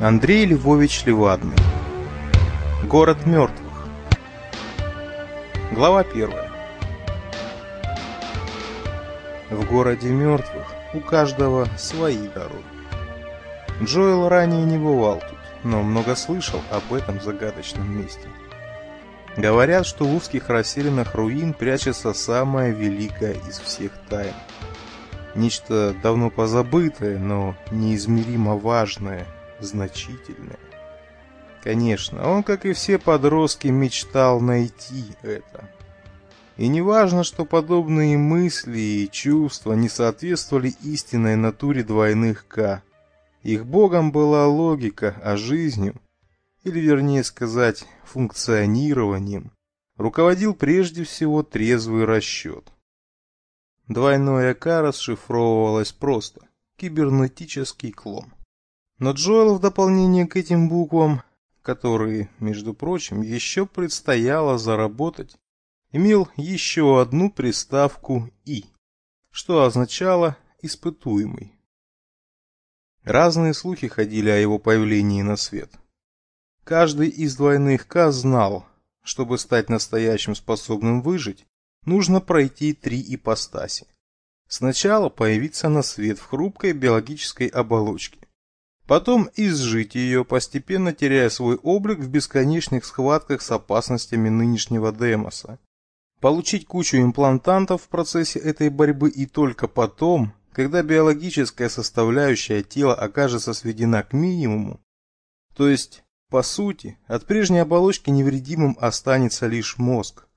Андрей Львович Левадный. Город мертвых. Глава первая. В городе мертвых у каждого свои дороги. Джоэл ранее не бывал тут, но много слышал об этом загадочном месте. Говорят, что в узких расселенных руин прячется самая великая из всех тайн. Нечто давно позабытое, но неизмеримо важное – значительное. Конечно, он, как и все подростки, мечтал найти это. И не важно, что подобные мысли и чувства не соответствовали истинной натуре двойных «К». Их богом была логика, а жизнью, или вернее сказать, функционированием, руководил прежде всего трезвый расчет. Двойное «К» расшифровывалось просто – кибернетический клон. Но Джоэл в дополнение к этим буквам, которые, между прочим, еще предстояло заработать, имел еще одну приставку «и», что означало «испытуемый». Разные слухи ходили о его появлении на свет. Каждый из двойных К знал, чтобы стать настоящим способным выжить, нужно пройти три ипостаси. Сначала появиться на свет в хрупкой биологической оболочке потом изжить ее, постепенно теряя свой облик в бесконечных схватках с опасностями нынешнего Демоса. Получить кучу имплантантов в процессе этой борьбы и только потом, когда биологическая составляющая тела окажется сведена к минимуму, то есть, по сути, от прежней оболочки невредимым останется лишь мозг.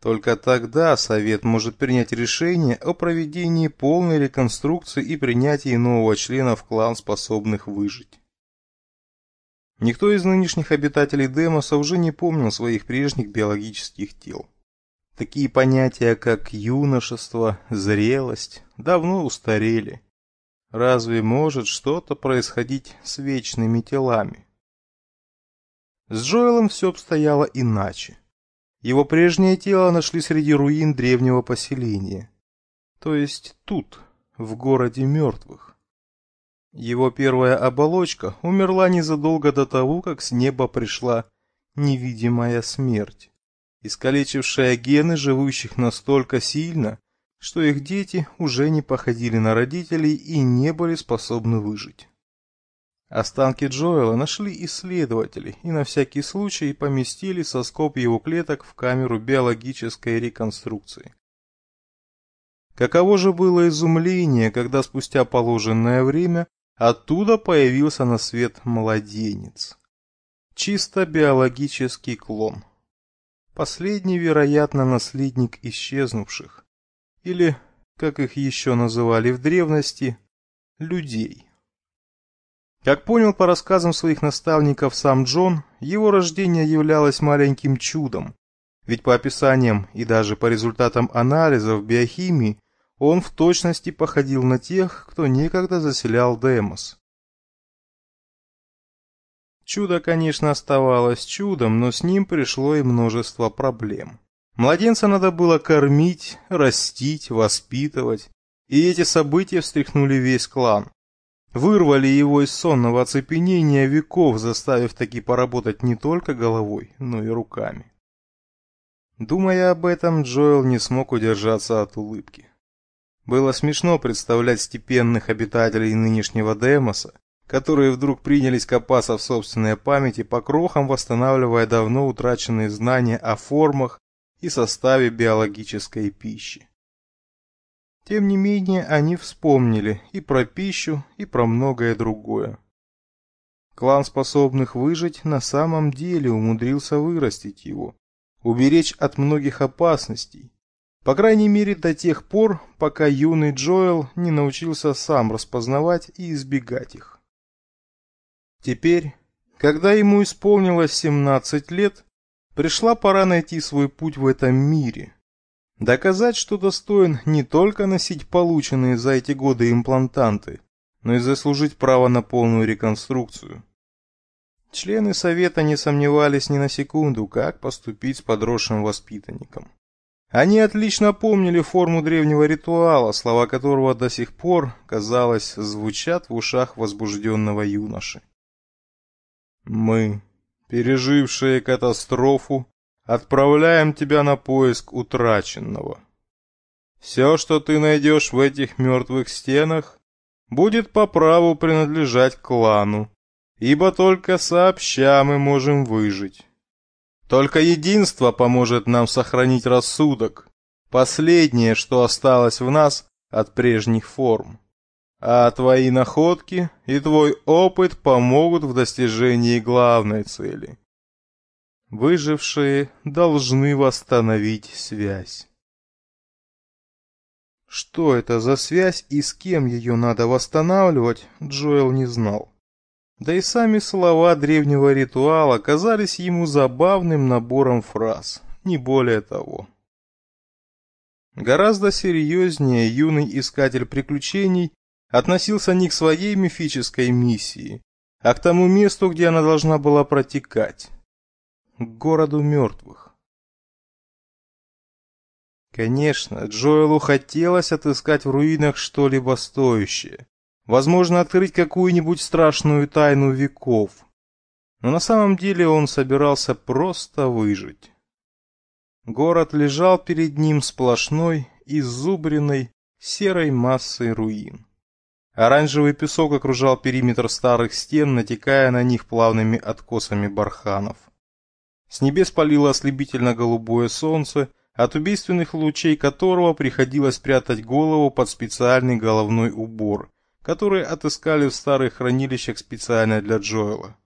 Только тогда Совет может принять решение о проведении полной реконструкции и принятии нового члена в клан, способных выжить. Никто из нынешних обитателей Демоса уже не помнил своих прежних биологических тел. Такие понятия, как юношество, зрелость, давно устарели. Разве может что-то происходить с вечными телами? С Джоэлом все обстояло иначе. Его прежнее тело нашли среди руин древнего поселения. То есть тут, в городе мертвых. Его первая оболочка умерла незадолго до того, как с неба пришла невидимая смерть, искалечившая гены живущих настолько сильно, что их дети уже не походили на родителей и не были способны выжить. Останки Джоэла нашли исследователи и на всякий случай поместили соскоб его клеток в камеру биологической реконструкции. Каково же было изумление, когда спустя положенное время оттуда появился на свет младенец. Чисто биологический клон. Последний, вероятно, наследник исчезнувших, или, как их еще называли в древности, людей. Как понял по рассказам своих наставников сам Джон, его рождение являлось маленьким чудом. Ведь по описаниям и даже по результатам анализов биохимии он в точности походил на тех, кто некогда заселял Демос. Чудо, конечно, оставалось чудом, но с ним пришло и множество проблем. Младенца надо было кормить, растить, воспитывать, и эти события встряхнули весь клан вырвали его из сонного оцепенения веков, заставив таки поработать не только головой, но и руками. Думая об этом, Джоэл не смог удержаться от улыбки. Было смешно представлять степенных обитателей нынешнего Демоса, которые вдруг принялись копаться в собственной памяти по крохам, восстанавливая давно утраченные знания о формах и составе биологической пищи. Тем не менее, они вспомнили и про пищу, и про многое другое. Клан способных выжить на самом деле умудрился вырастить его, уберечь от многих опасностей. По крайней мере до тех пор, пока юный Джоэл не научился сам распознавать и избегать их. Теперь, когда ему исполнилось 17 лет, пришла пора найти свой путь в этом мире – Доказать, что достоин не только носить полученные за эти годы имплантанты, но и заслужить право на полную реконструкцию. Члены совета не сомневались ни на секунду, как поступить с подросшим воспитанником. Они отлично помнили форму древнего ритуала, слова которого до сих пор, казалось, звучат в ушах возбужденного юноши. «Мы, пережившие катастрофу, отправляем тебя на поиск утраченного. Все, что ты найдешь в этих мертвых стенах, будет по праву принадлежать клану, ибо только сообща мы можем выжить. Только единство поможет нам сохранить рассудок, последнее, что осталось в нас от прежних форм. А твои находки и твой опыт помогут в достижении главной цели Выжившие должны восстановить связь. Что это за связь и с кем ее надо восстанавливать, Джоэл не знал. Да и сами слова древнего ритуала казались ему забавным набором фраз, не более того. Гораздо серьезнее юный искатель приключений относился не к своей мифической миссии, а к тому месту, где она должна была протекать к городу мертвых. Конечно, Джоэлу хотелось отыскать в руинах что-либо стоящее. Возможно, открыть какую-нибудь страшную тайну веков. Но на самом деле он собирался просто выжить. Город лежал перед ним сплошной, изубренной, серой массой руин. Оранжевый песок окружал периметр старых стен, натекая на них плавными откосами барханов. С небес палило ослепительно-голубое солнце, от убийственных лучей которого приходилось прятать голову под специальный головной убор, который отыскали в старых хранилищах специально для Джоэла.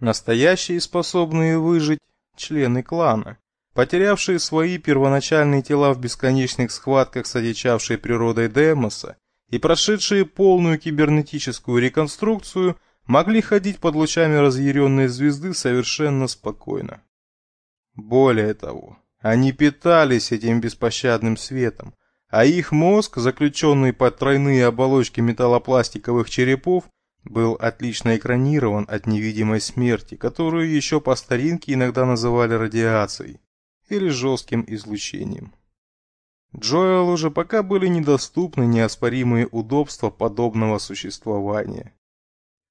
Настоящие способные выжить члены клана, потерявшие свои первоначальные тела в бесконечных схватках с одичавшей природой Демоса и прошедшие полную кибернетическую реконструкцию, могли ходить под лучами разъяренной звезды совершенно спокойно. Более того, они питались этим беспощадным светом, а их мозг, заключенный под тройные оболочки металлопластиковых черепов, был отлично экранирован от невидимой смерти, которую еще по старинке иногда называли радиацией или жестким излучением. Джоэл уже пока были недоступны неоспоримые удобства подобного существования.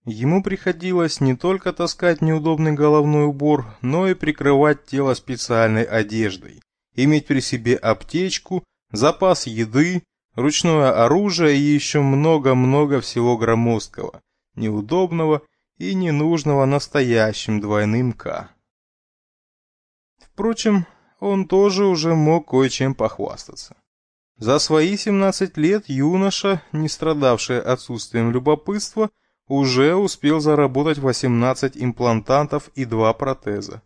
Ему приходилось не только таскать неудобный головной убор, но и прикрывать тело специальной одеждой, иметь при себе аптечку, запас еды, ручное оружие и еще много-много всего громоздкого, неудобного и ненужного настоящим двойным «К». Впрочем, он тоже уже мог кое-чем похвастаться. За свои 17 лет юноша, не страдавший отсутствием любопытства, уже успел заработать 18 имплантантов и два протеза.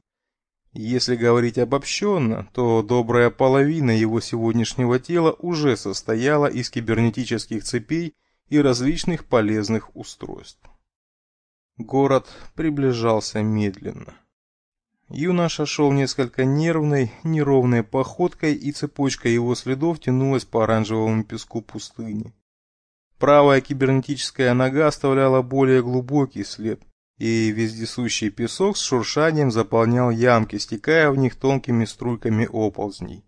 Если говорить обобщенно, то добрая половина его сегодняшнего тела уже состояла из кибернетических цепей и различных полезных устройств. Город приближался медленно. Юноша шел несколько нервной, неровной походкой, и цепочка его следов тянулась по оранжевому песку пустыни. Правая кибернетическая нога оставляла более глубокий след, и вездесущий песок с шуршанием заполнял ямки, стекая в них тонкими струйками оползней.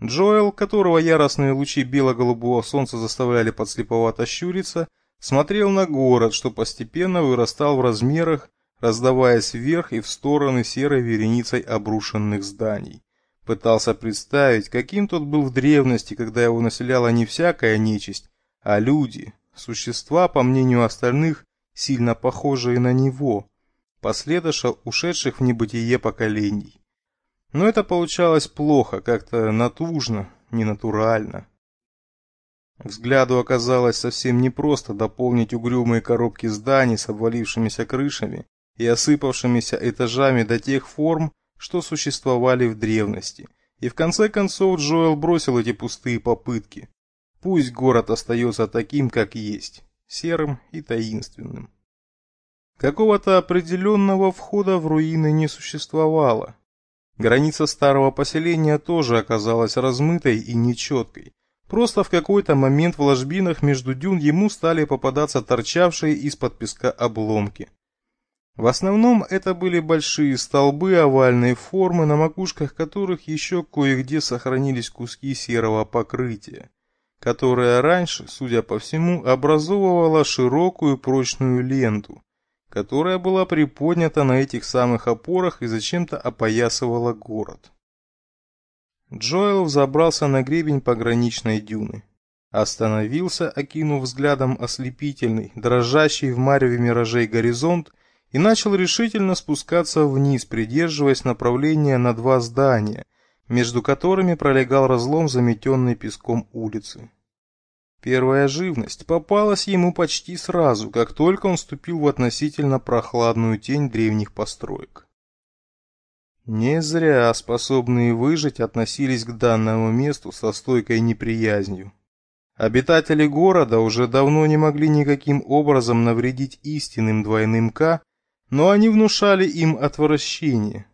Джоэл, которого яростные лучи бело-голубого солнца заставляли подслеповато щуриться, смотрел на город, что постепенно вырастал в размерах, раздаваясь вверх и в стороны серой вереницей обрушенных зданий. Пытался представить, каким тот был в древности, когда его населяла не всякая нечисть, а люди, существа, по мнению остальных, сильно похожие на него, последыша ушедших в небытие поколений. Но это получалось плохо, как-то натужно, ненатурально. Взгляду оказалось совсем непросто дополнить угрюмые коробки зданий с обвалившимися крышами и осыпавшимися этажами до тех форм, что существовали в древности. И в конце концов Джоэл бросил эти пустые попытки. Пусть город остается таким, как есть, серым и таинственным. Какого-то определенного входа в руины не существовало. Граница старого поселения тоже оказалась размытой и нечеткой. Просто в какой-то момент в ложбинах между дюн ему стали попадаться торчавшие из-под песка обломки. В основном это были большие столбы овальной формы, на макушках которых еще кое-где сохранились куски серого покрытия которая раньше, судя по всему, образовывала широкую прочную ленту, которая была приподнята на этих самых опорах и зачем-то опоясывала город. Джоэл взобрался на гребень пограничной дюны. Остановился, окинув взглядом ослепительный, дрожащий в мареве миражей горизонт, и начал решительно спускаться вниз, придерживаясь направления на два здания, между которыми пролегал разлом заметенный песком улицы. Первая живность попалась ему почти сразу, как только он вступил в относительно прохладную тень древних построек. Не зря способные выжить относились к данному месту со стойкой неприязнью. Обитатели города уже давно не могли никаким образом навредить истинным двойным К, но они внушали им отвращение.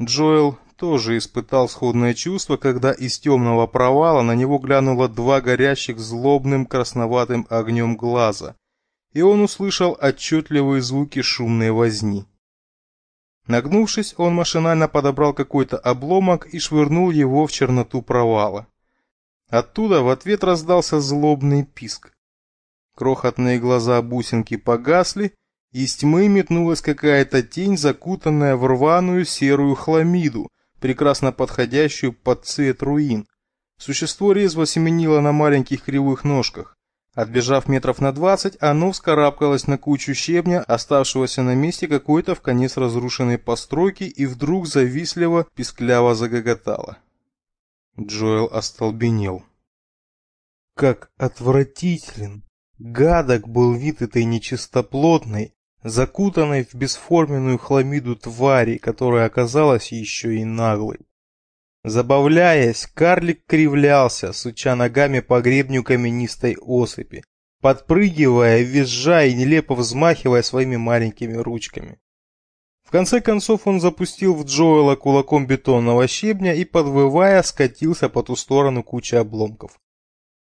Джоэл тоже испытал сходное чувство, когда из темного провала на него глянуло два горящих злобным красноватым огнем глаза, и он услышал отчетливые звуки шумной возни. Нагнувшись, он машинально подобрал какой-то обломок и швырнул его в черноту провала. Оттуда в ответ раздался злобный писк. Крохотные глаза бусинки погасли, из тьмы метнулась какая-то тень, закутанная в рваную серую хламиду, прекрасно подходящую под цвет руин. Существо резво семенило на маленьких кривых ножках. Отбежав метров на двадцать, оно вскарабкалось на кучу щебня, оставшегося на месте какой-то в конец разрушенной постройки, и вдруг завистливо, пискляво загоготало. Джоэл остолбенел. Как отвратителен! Гадок был вид этой нечистоплотной, закутанной в бесформенную хламиду твари, которая оказалась еще и наглой. Забавляясь, карлик кривлялся, суча ногами по гребню каменистой осыпи, подпрыгивая, визжа и нелепо взмахивая своими маленькими ручками. В конце концов он запустил в Джоэла кулаком бетонного щебня и, подвывая, скатился по ту сторону кучи обломков.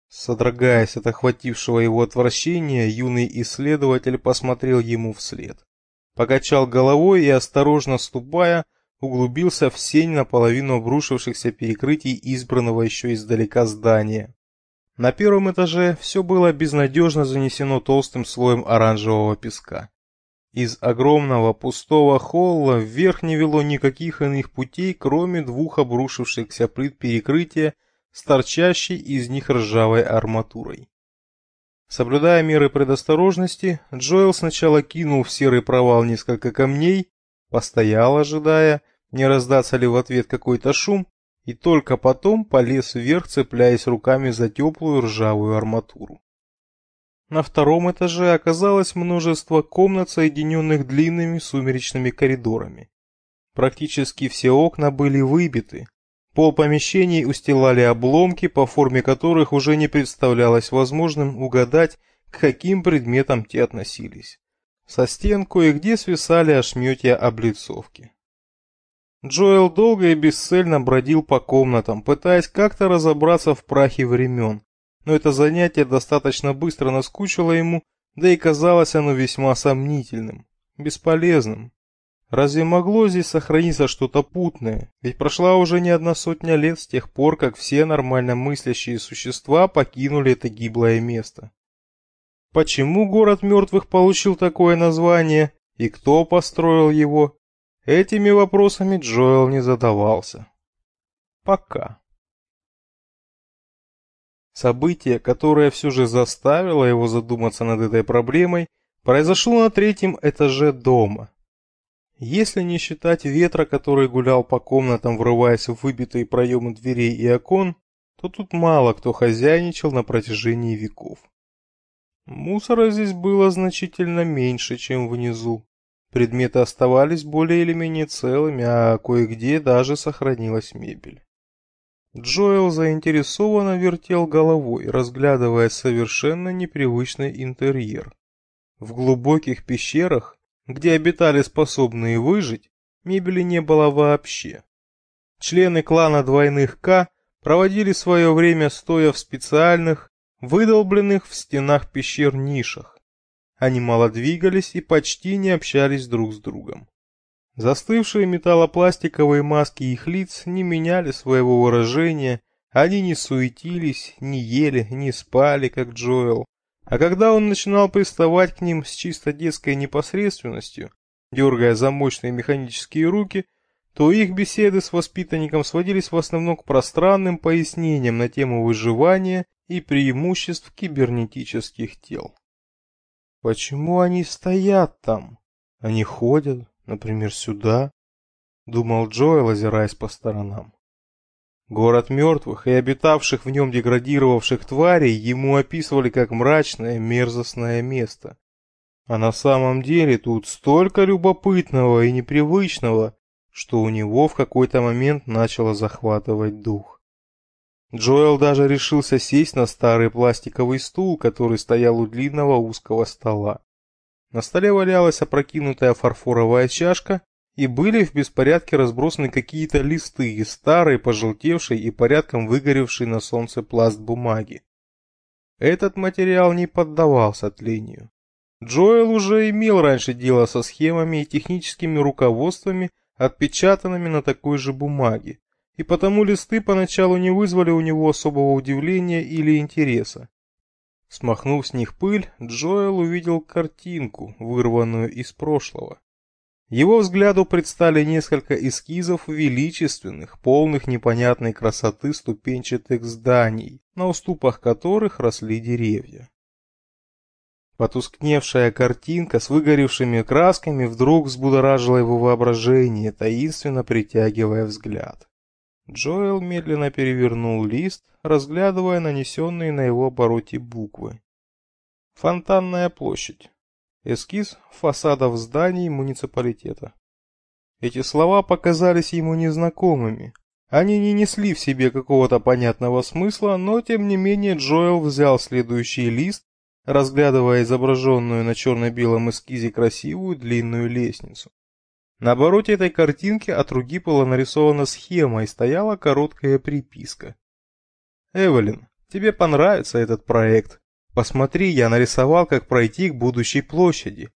Содрогаясь от охватившего его отвращения, юный исследователь посмотрел ему вслед. Покачал головой и, осторожно ступая, углубился в сень наполовину обрушившихся перекрытий избранного еще издалека здания. На первом этаже все было безнадежно занесено толстым слоем оранжевого песка. Из огромного пустого холла вверх не вело никаких иных путей, кроме двух обрушившихся плит перекрытия с торчащей из них ржавой арматурой. Соблюдая меры предосторожности, Джоэл сначала кинул в серый провал несколько камней, постоял, ожидая, не раздаться ли в ответ какой-то шум, и только потом полез вверх, цепляясь руками за теплую ржавую арматуру. На втором этаже оказалось множество комнат, соединенных длинными сумеречными коридорами. Практически все окна были выбиты, Пол помещений устилали обломки, по форме которых уже не представлялось возможным угадать, к каким предметам те относились. Со стен кое-где свисали ошметья облицовки. Джоэл долго и бесцельно бродил по комнатам, пытаясь как-то разобраться в прахе времен, но это занятие достаточно быстро наскучило ему, да и казалось оно весьма сомнительным, бесполезным. Разве могло здесь сохраниться что-то путное? Ведь прошла уже не одна сотня лет с тех пор, как все нормально мыслящие существа покинули это гиблое место. Почему город мертвых получил такое название и кто построил его? Этими вопросами Джоэл не задавался. Пока. Событие, которое все же заставило его задуматься над этой проблемой, произошло на третьем этаже дома – если не считать ветра, который гулял по комнатам, врываясь в выбитые проемы дверей и окон, то тут мало кто хозяйничал на протяжении веков. Мусора здесь было значительно меньше, чем внизу. Предметы оставались более или менее целыми, а кое-где даже сохранилась мебель. Джоэл заинтересованно вертел головой, разглядывая совершенно непривычный интерьер. В глубоких пещерах где обитали способные выжить, мебели не было вообще. Члены клана двойных К проводили свое время стоя в специальных, выдолбленных в стенах пещер нишах. Они мало двигались и почти не общались друг с другом. Застывшие металлопластиковые маски их лиц не меняли своего выражения, они не суетились, не ели, не спали, как Джоэл. А когда он начинал приставать к ним с чисто детской непосредственностью, дергая замочные механические руки, то их беседы с воспитанником сводились в основном к пространным пояснениям на тему выживания и преимуществ кибернетических тел. Почему они стоят там? Они ходят, например, сюда, думал Джоэл, озираясь по сторонам. Город мертвых и обитавших в нем деградировавших тварей ему описывали как мрачное мерзостное место. А на самом деле тут столько любопытного и непривычного, что у него в какой-то момент начало захватывать дух. Джоэл даже решился сесть на старый пластиковый стул, который стоял у длинного узкого стола. На столе валялась опрокинутая фарфоровая чашка, и были в беспорядке разбросаны какие-то листы из старой, пожелтевшей и порядком выгоревшей на солнце пласт бумаги. Этот материал не поддавался тлению. Джоэл уже имел раньше дело со схемами и техническими руководствами, отпечатанными на такой же бумаге, и потому листы поначалу не вызвали у него особого удивления или интереса. Смахнув с них пыль, Джоэл увидел картинку, вырванную из прошлого. Его взгляду предстали несколько эскизов величественных, полных непонятной красоты ступенчатых зданий, на уступах которых росли деревья. Потускневшая картинка с выгоревшими красками вдруг взбудоражила его воображение, таинственно притягивая взгляд. Джоэл медленно перевернул лист, разглядывая нанесенные на его обороте буквы. «Фонтанная площадь эскиз фасадов зданий муниципалитета. Эти слова показались ему незнакомыми. Они не несли в себе какого-то понятного смысла, но тем не менее Джоэл взял следующий лист, разглядывая изображенную на черно-белом эскизе красивую длинную лестницу. На обороте этой картинки от руки была нарисована схема и стояла короткая приписка. «Эвелин, тебе понравится этот проект. Посмотри, я нарисовал, как пройти к будущей площади.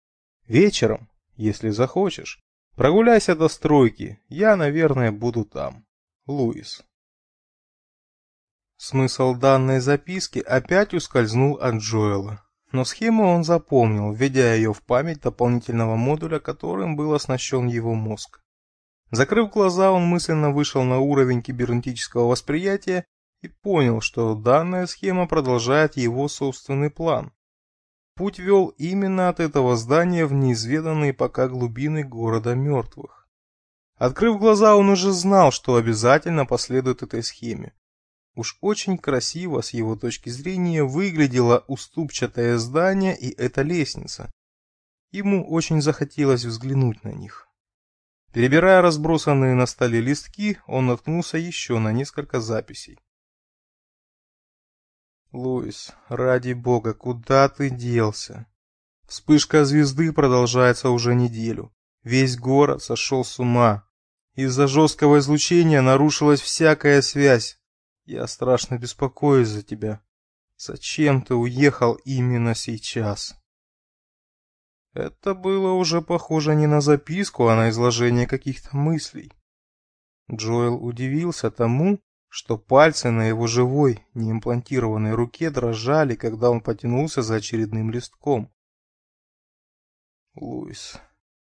Вечером, если захочешь, прогуляйся до стройки. Я, наверное, буду там. Луис. Смысл данной записки опять ускользнул от Джоэла, но схему он запомнил, введя ее в память дополнительного модуля, которым был оснащен его мозг. Закрыв глаза, он мысленно вышел на уровень кибернетического восприятия и понял, что данная схема продолжает его собственный план. Путь вел именно от этого здания в неизведанные пока глубины города мертвых. Открыв глаза, он уже знал, что обязательно последует этой схеме. Уж очень красиво с его точки зрения выглядело уступчатое здание и эта лестница. Ему очень захотелось взглянуть на них. Перебирая разбросанные на столе листки, он наткнулся еще на несколько записей. Луис, ради бога, куда ты делся? Вспышка звезды продолжается уже неделю. Весь город сошел с ума. Из-за жесткого излучения нарушилась всякая связь. Я страшно беспокоюсь за тебя. Зачем ты уехал именно сейчас? Это было уже похоже не на записку, а на изложение каких-то мыслей. Джоэл удивился тому, что пальцы на его живой, неимплантированной руке дрожали, когда он потянулся за очередным листком. «Луис,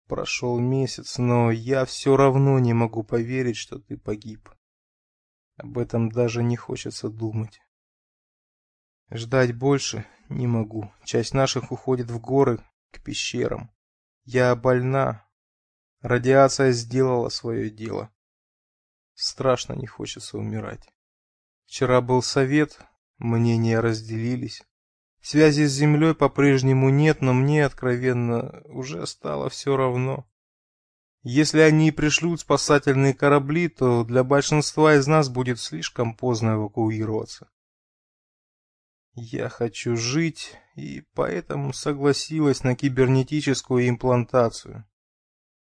прошел месяц, но я все равно не могу поверить, что ты погиб. Об этом даже не хочется думать. Ждать больше не могу. Часть наших уходит в горы, к пещерам. Я больна. Радиация сделала свое дело страшно не хочется умирать. Вчера был совет, мнения разделились. Связи с землей по-прежнему нет, но мне, откровенно, уже стало все равно. Если они пришлют спасательные корабли, то для большинства из нас будет слишком поздно эвакуироваться. Я хочу жить, и поэтому согласилась на кибернетическую имплантацию.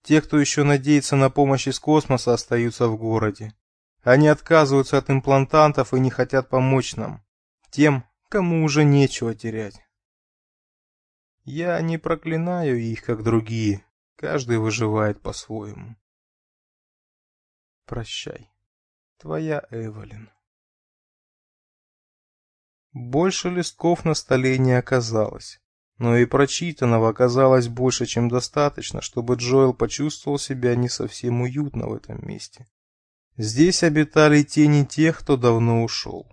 Те, кто еще надеется на помощь из космоса, остаются в городе. Они отказываются от имплантантов и не хотят помочь нам. Тем, кому уже нечего терять. Я не проклинаю их, как другие. Каждый выживает по-своему. Прощай. Твоя Эвелин. Больше листков на столе не оказалось но и прочитанного оказалось больше, чем достаточно, чтобы Джоэл почувствовал себя не совсем уютно в этом месте. Здесь обитали тени тех, кто давно ушел.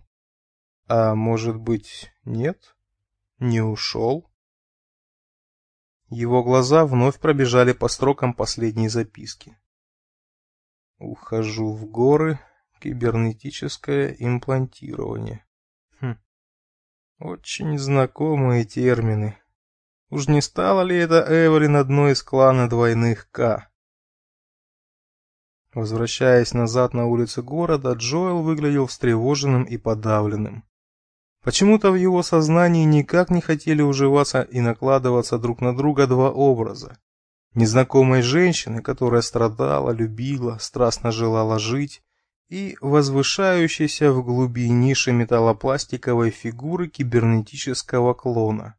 А может быть, нет? Не ушел? Его глаза вновь пробежали по строкам последней записки. «Ухожу в горы. Кибернетическое имплантирование». Хм. Очень знакомые термины. Уж не стало ли это Эвелин одной из клана двойных К? Возвращаясь назад на улицы города, Джоэл выглядел встревоженным и подавленным. Почему-то в его сознании никак не хотели уживаться и накладываться друг на друга два образа. Незнакомой женщины, которая страдала, любила, страстно желала жить, и возвышающейся в глубине ниши металлопластиковой фигуры кибернетического клона.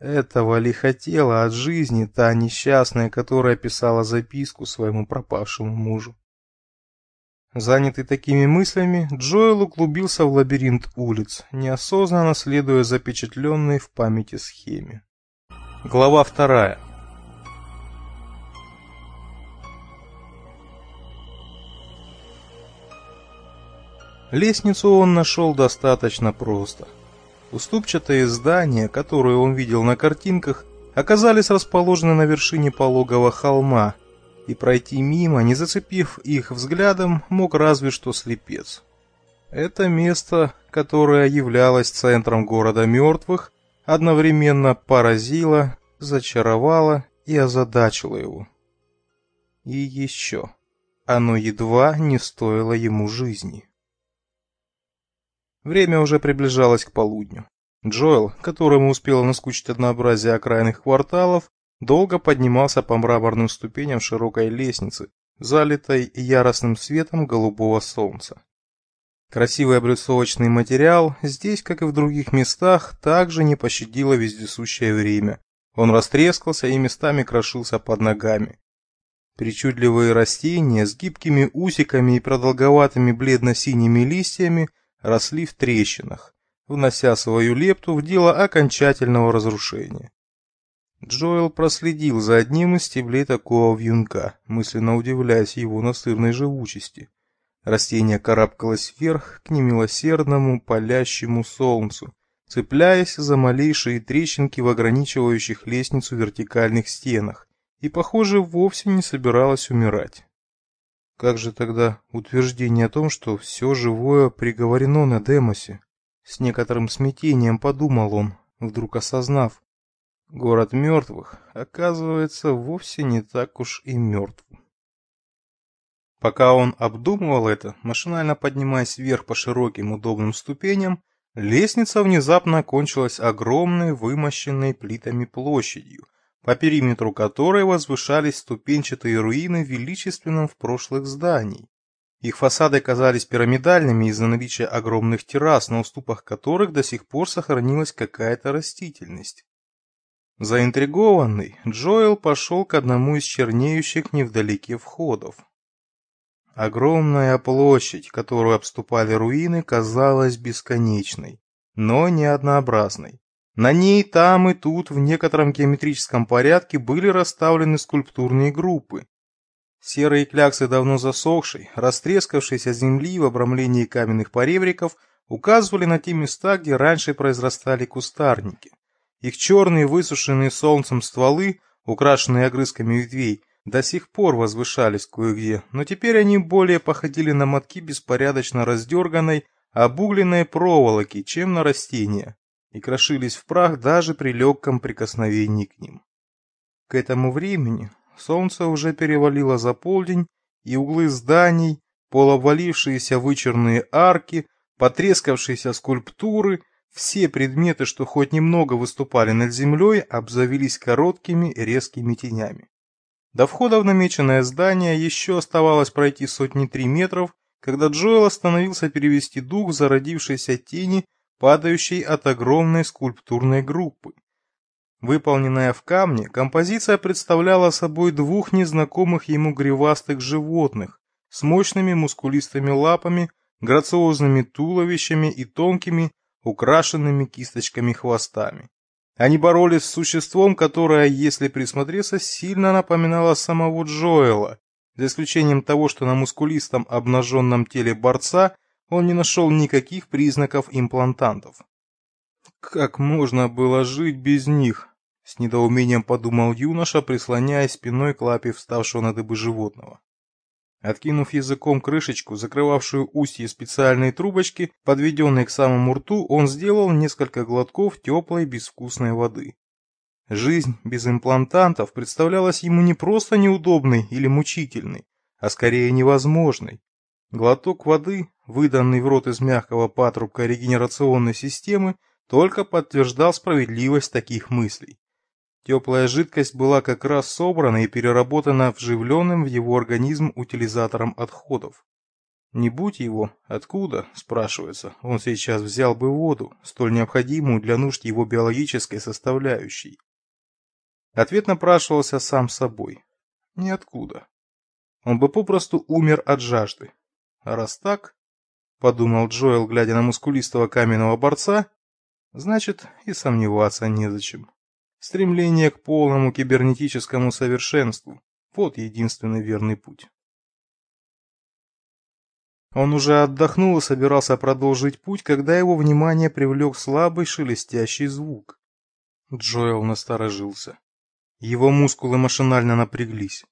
Этого ли хотела от жизни та несчастная, которая писала записку своему пропавшему мужу? Занятый такими мыслями, Джоэл углубился в лабиринт улиц, неосознанно следуя запечатленной в памяти схеме. Глава вторая. Лестницу он нашел достаточно просто – Уступчатые здания, которые он видел на картинках, оказались расположены на вершине пологого холма, и пройти мимо, не зацепив их взглядом, мог разве что слепец. Это место, которое являлось центром города мертвых, одновременно поразило, зачаровало и озадачило его. И еще. Оно едва не стоило ему жизни. Время уже приближалось к полудню. Джоэл, которому успело наскучить однообразие окраинных кварталов, долго поднимался по мраморным ступеням широкой лестницы, залитой яростным светом голубого солнца. Красивый облицовочный материал здесь, как и в других местах, также не пощадило вездесущее время. Он растрескался и местами крошился под ногами. Причудливые растения с гибкими усиками и продолговатыми бледно-синими листьями росли в трещинах, внося свою лепту в дело окончательного разрушения. Джоэл проследил за одним из стеблей такого вьюнка, мысленно удивляясь его настырной живучести. Растение карабкалось вверх к немилосердному палящему солнцу, цепляясь за малейшие трещинки в ограничивающих лестницу вертикальных стенах, и, похоже, вовсе не собиралось умирать. Как же тогда утверждение о том, что все живое приговорено на Демосе? С некоторым смятением подумал он, вдруг осознав. Город мертвых, оказывается, вовсе не так уж и мертв. Пока он обдумывал это, машинально поднимаясь вверх по широким удобным ступеням, лестница внезапно кончилась огромной вымощенной плитами площадью – по периметру которой возвышались ступенчатые руины величественных прошлых зданий. Их фасады казались пирамидальными из-за наличия огромных террас, на уступах которых до сих пор сохранилась какая-то растительность. Заинтригованный, Джоэл пошел к одному из чернеющих невдалеке входов. Огромная площадь, которую обступали руины, казалась бесконечной, но не однообразной. На ней там и тут в некотором геометрическом порядке были расставлены скульптурные группы. Серые кляксы давно засохшей, растрескавшейся земли в обрамлении каменных поребриков указывали на те места, где раньше произрастали кустарники. Их черные, высушенные солнцем стволы, украшенные огрызками ветвей, до сих пор возвышались кое-где, но теперь они более походили на мотки беспорядочно раздерганной, обугленной проволоки, чем на растения и крошились в прах даже при легком прикосновении к ним. К этому времени солнце уже перевалило за полдень, и углы зданий, полуобвалившиеся вычерные арки, потрескавшиеся скульптуры, все предметы, что хоть немного выступали над землей, обзавелись короткими резкими тенями. До входа в намеченное здание еще оставалось пройти сотни три метров, когда Джоэл остановился перевести дух зародившейся тени падающей от огромной скульптурной группы. Выполненная в камне, композиция представляла собой двух незнакомых ему гривастых животных с мощными мускулистыми лапами, грациозными туловищами и тонкими, украшенными кисточками хвостами. Они боролись с существом, которое, если присмотреться, сильно напоминало самого Джоэла, за исключением того, что на мускулистом обнаженном теле борца – он не нашел никаких признаков имплантантов. «Как можно было жить без них?» – с недоумением подумал юноша, прислоняясь спиной к лапе вставшего на дыбы животного. Откинув языком крышечку, закрывавшую устье специальной трубочки, подведенной к самому рту, он сделал несколько глотков теплой безвкусной воды. Жизнь без имплантантов представлялась ему не просто неудобной или мучительной, а скорее невозможной. Глоток воды, выданный в рот из мягкого патрубка регенерационной системы, только подтверждал справедливость таких мыслей. Теплая жидкость была как раз собрана и переработана вживленным в его организм утилизатором отходов. Не будь его, откуда, спрашивается, он сейчас взял бы воду, столь необходимую для нужд его биологической составляющей. Ответ напрашивался сам собой. Ниоткуда. Он бы попросту умер от жажды, раз так, — подумал Джоэл, глядя на мускулистого каменного борца, — значит, и сомневаться незачем. Стремление к полному кибернетическому совершенству — вот единственный верный путь. Он уже отдохнул и собирался продолжить путь, когда его внимание привлек слабый шелестящий звук. Джоэл насторожился. Его мускулы машинально напряглись.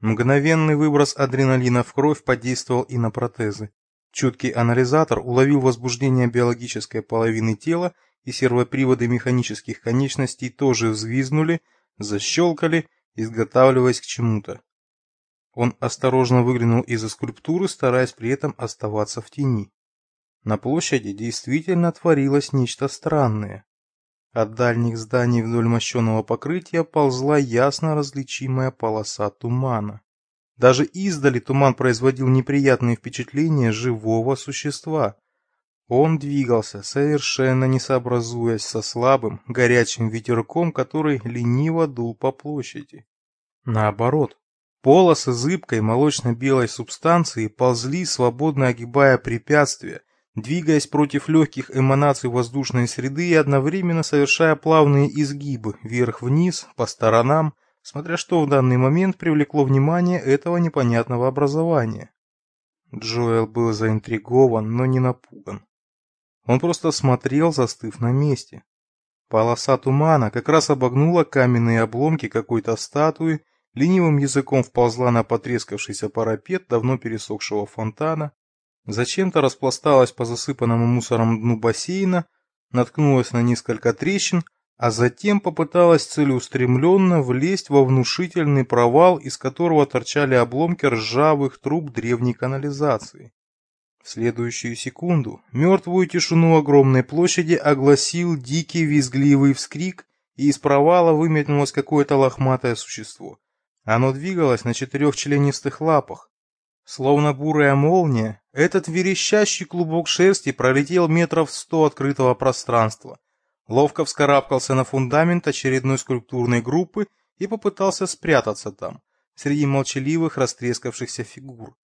Мгновенный выброс адреналина в кровь подействовал и на протезы. Чуткий анализатор уловил возбуждение биологической половины тела, и сервоприводы механических конечностей тоже взвизгнули, защелкали, изготавливаясь к чему-то. Он осторожно выглянул из-за скульптуры, стараясь при этом оставаться в тени. На площади действительно творилось нечто странное. От дальних зданий вдоль мощеного покрытия ползла ясно различимая полоса тумана. Даже издали туман производил неприятное впечатление живого существа. Он двигался, совершенно не сообразуясь со слабым, горячим ветерком, который лениво дул по площади. Наоборот, полосы зыбкой молочно-белой субстанции ползли, свободно огибая препятствия, двигаясь против легких эманаций воздушной среды и одновременно совершая плавные изгибы вверх-вниз, по сторонам, смотря что в данный момент привлекло внимание этого непонятного образования. Джоэл был заинтригован, но не напуган. Он просто смотрел, застыв на месте. Полоса тумана как раз обогнула каменные обломки какой-то статуи, ленивым языком вползла на потрескавшийся парапет давно пересохшего фонтана, Зачем-то распласталась по засыпанному мусором дну бассейна, наткнулась на несколько трещин, а затем попыталась целеустремленно влезть во внушительный провал, из которого торчали обломки ржавых труб древней канализации. В следующую секунду мертвую тишину огромной площади огласил дикий визгливый вскрик, и из провала выметнулось какое-то лохматое существо. Оно двигалось на четырех членистых лапах. Словно бурая молния, этот верещащий клубок шерсти пролетел метров сто открытого пространства, ловко вскарабкался на фундамент очередной скульптурной группы и попытался спрятаться там, среди молчаливых растрескавшихся фигур.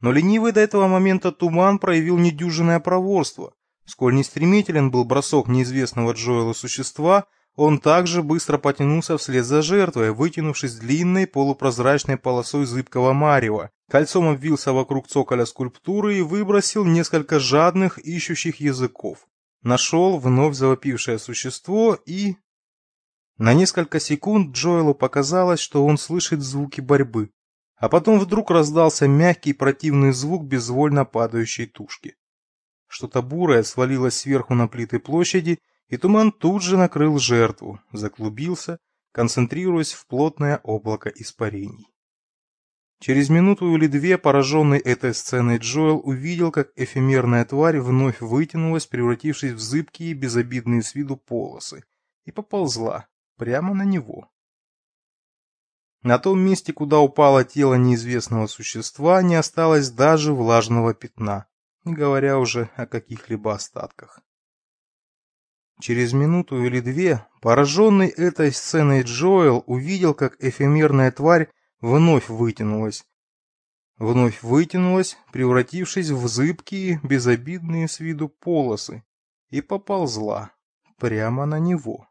Но ленивый до этого момента туман проявил недюжинное проворство, сколь не стремителен был бросок неизвестного Джоэла существа – он также быстро потянулся вслед за жертвой, вытянувшись длинной полупрозрачной полосой зыбкого марева, кольцом обвился вокруг цоколя скульптуры и выбросил несколько жадных, ищущих языков. Нашел вновь завопившее существо и... На несколько секунд Джоэлу показалось, что он слышит звуки борьбы, а потом вдруг раздался мягкий противный звук безвольно падающей тушки. Что-то бурое свалилось сверху на плиты площади, и туман тут же накрыл жертву, заклубился, концентрируясь в плотное облако испарений. Через минуту или две, пораженный этой сценой, Джоэл увидел, как эфемерная тварь вновь вытянулась, превратившись в зыбкие, безобидные с виду полосы, и поползла прямо на него. На том месте, куда упало тело неизвестного существа, не осталось даже влажного пятна, не говоря уже о каких-либо остатках. Через минуту или две, пораженный этой сценой Джоэл увидел, как эфемерная тварь вновь вытянулась. Вновь вытянулась, превратившись в зыбкие, безобидные с виду полосы, и поползла прямо на него.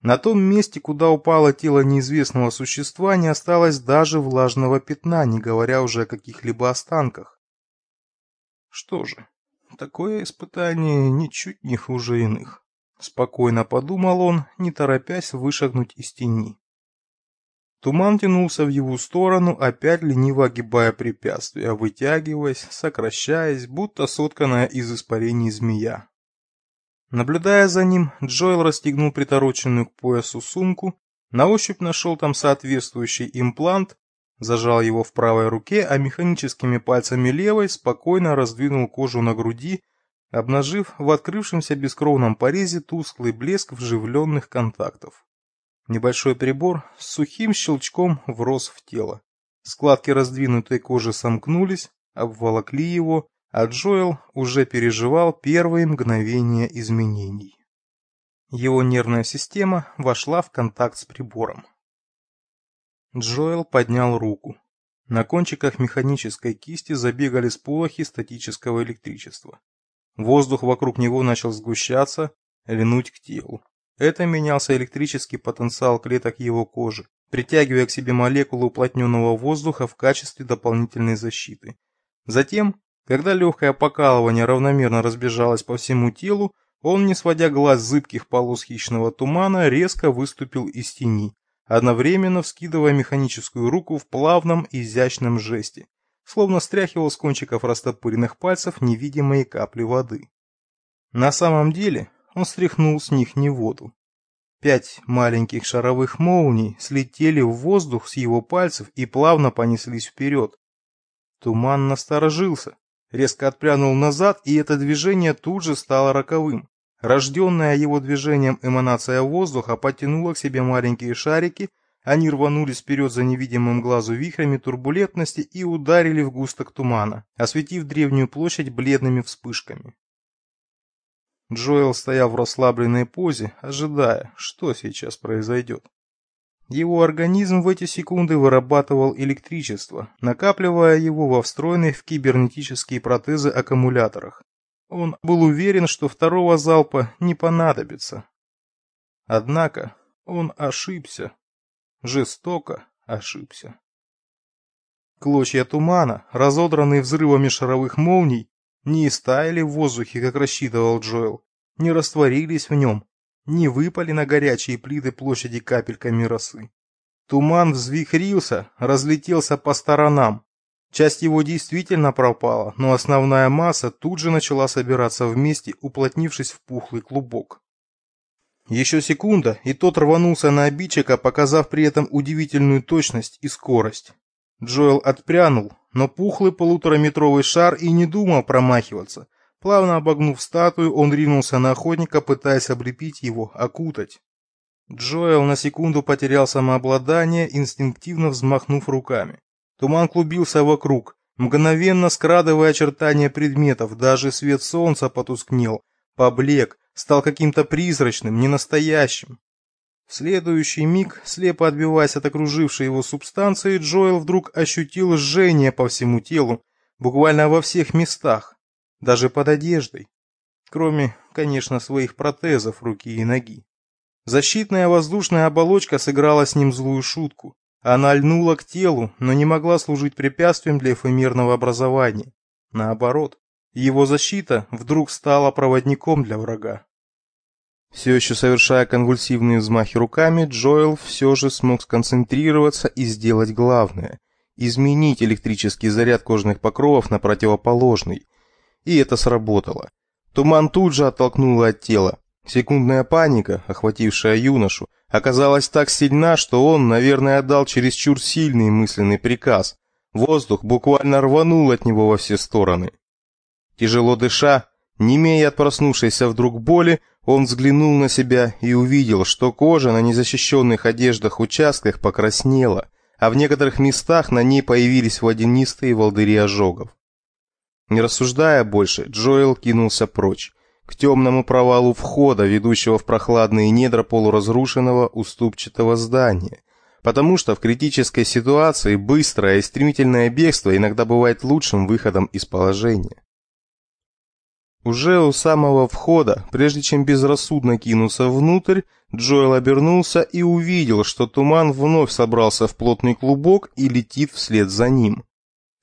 На том месте, куда упало тело неизвестного существа, не осталось даже влажного пятна, не говоря уже о каких-либо останках. Что же, такое испытание ничуть не хуже иных. Спокойно подумал он, не торопясь вышагнуть из тени. Туман тянулся в его сторону, опять лениво огибая препятствия, вытягиваясь, сокращаясь, будто сотканная из испарений змея. Наблюдая за ним, Джоэл расстегнул притороченную к поясу сумку, на ощупь нашел там соответствующий имплант, зажал его в правой руке, а механическими пальцами левой спокойно раздвинул кожу на груди, обнажив в открывшемся бескровном порезе тусклый блеск вживленных контактов. Небольшой прибор с сухим щелчком врос в тело. Складки раздвинутой кожи сомкнулись, обволокли его, а Джоэл уже переживал первые мгновения изменений. Его нервная система вошла в контакт с прибором. Джоэл поднял руку. На кончиках механической кисти забегали сполохи статического электричества. Воздух вокруг него начал сгущаться, линуть к телу. Это менялся электрический потенциал клеток его кожи, притягивая к себе молекулы уплотненного воздуха в качестве дополнительной защиты. Затем, когда легкое покалывание равномерно разбежалось по всему телу, он, не сводя глаз зыбких полос хищного тумана, резко выступил из тени, одновременно вскидывая механическую руку в плавном изящном жесте, словно стряхивал с кончиков растопыренных пальцев невидимые капли воды. На самом деле он стряхнул с них не воду. Пять маленьких шаровых молний слетели в воздух с его пальцев и плавно понеслись вперед. Туман насторожился, резко отпрянул назад, и это движение тут же стало роковым. Рожденная его движением эманация воздуха потянула к себе маленькие шарики – они рванулись вперед за невидимым глазу вихрами турбулентности и ударили в густок тумана, осветив древнюю площадь бледными вспышками. Джоэл стоял в расслабленной позе, ожидая, что сейчас произойдет. Его организм в эти секунды вырабатывал электричество, накапливая его во встроенных в кибернетические протезы аккумуляторах. Он был уверен, что второго залпа не понадобится. Однако он ошибся жестоко ошибся. Клочья тумана, разодранные взрывами шаровых молний, не истаяли в воздухе, как рассчитывал Джоэл, не растворились в нем, не выпали на горячие плиты площади капельками росы. Туман взвихрился, разлетелся по сторонам. Часть его действительно пропала, но основная масса тут же начала собираться вместе, уплотнившись в пухлый клубок. Еще секунда, и тот рванулся на обидчика, показав при этом удивительную точность и скорость. Джоэл отпрянул, но пухлый полутораметровый шар и не думал промахиваться. Плавно обогнув статую, он ринулся на охотника, пытаясь облепить его, окутать. Джоэл на секунду потерял самообладание, инстинктивно взмахнув руками. Туман клубился вокруг, мгновенно скрадывая очертания предметов, даже свет солнца потускнел, поблек, стал каким-то призрачным, ненастоящим. В следующий миг, слепо отбиваясь от окружившей его субстанции, Джоэл вдруг ощутил жжение по всему телу, буквально во всех местах, даже под одеждой, кроме, конечно, своих протезов руки и ноги. Защитная воздушная оболочка сыграла с ним злую шутку. Она льнула к телу, но не могла служить препятствием для эфемерного образования. Наоборот, его защита вдруг стала проводником для врага. Все еще совершая конвульсивные взмахи руками, Джоэл все же смог сконцентрироваться и сделать главное – изменить электрический заряд кожных покровов на противоположный. И это сработало. Туман тут же оттолкнуло от тела. Секундная паника, охватившая юношу, оказалась так сильна, что он, наверное, отдал чересчур сильный мысленный приказ. Воздух буквально рванул от него во все стороны. Тяжело дыша, Немея от проснувшейся вдруг боли, он взглянул на себя и увидел, что кожа на незащищенных одеждах участках покраснела, а в некоторых местах на ней появились водянистые волдыри ожогов. Не рассуждая больше, Джоэл кинулся прочь, к темному провалу входа, ведущего в прохладные недра полуразрушенного уступчатого здания, потому что в критической ситуации быстрое и стремительное бегство иногда бывает лучшим выходом из положения. Уже у самого входа, прежде чем безрассудно кинуться внутрь, Джоэл обернулся и увидел, что туман вновь собрался в плотный клубок и летит вслед за ним.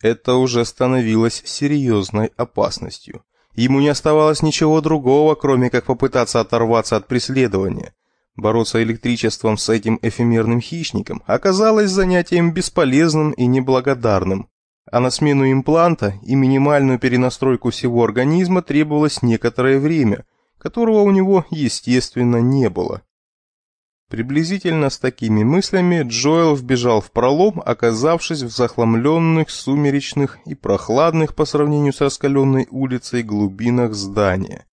Это уже становилось серьезной опасностью. Ему не оставалось ничего другого, кроме как попытаться оторваться от преследования. Бороться электричеством с этим эфемерным хищником оказалось занятием бесполезным и неблагодарным а на смену импланта и минимальную перенастройку всего организма требовалось некоторое время, которого у него, естественно, не было. Приблизительно с такими мыслями Джоэл вбежал в пролом, оказавшись в захламленных, сумеречных и прохладных по сравнению с раскаленной улицей глубинах здания.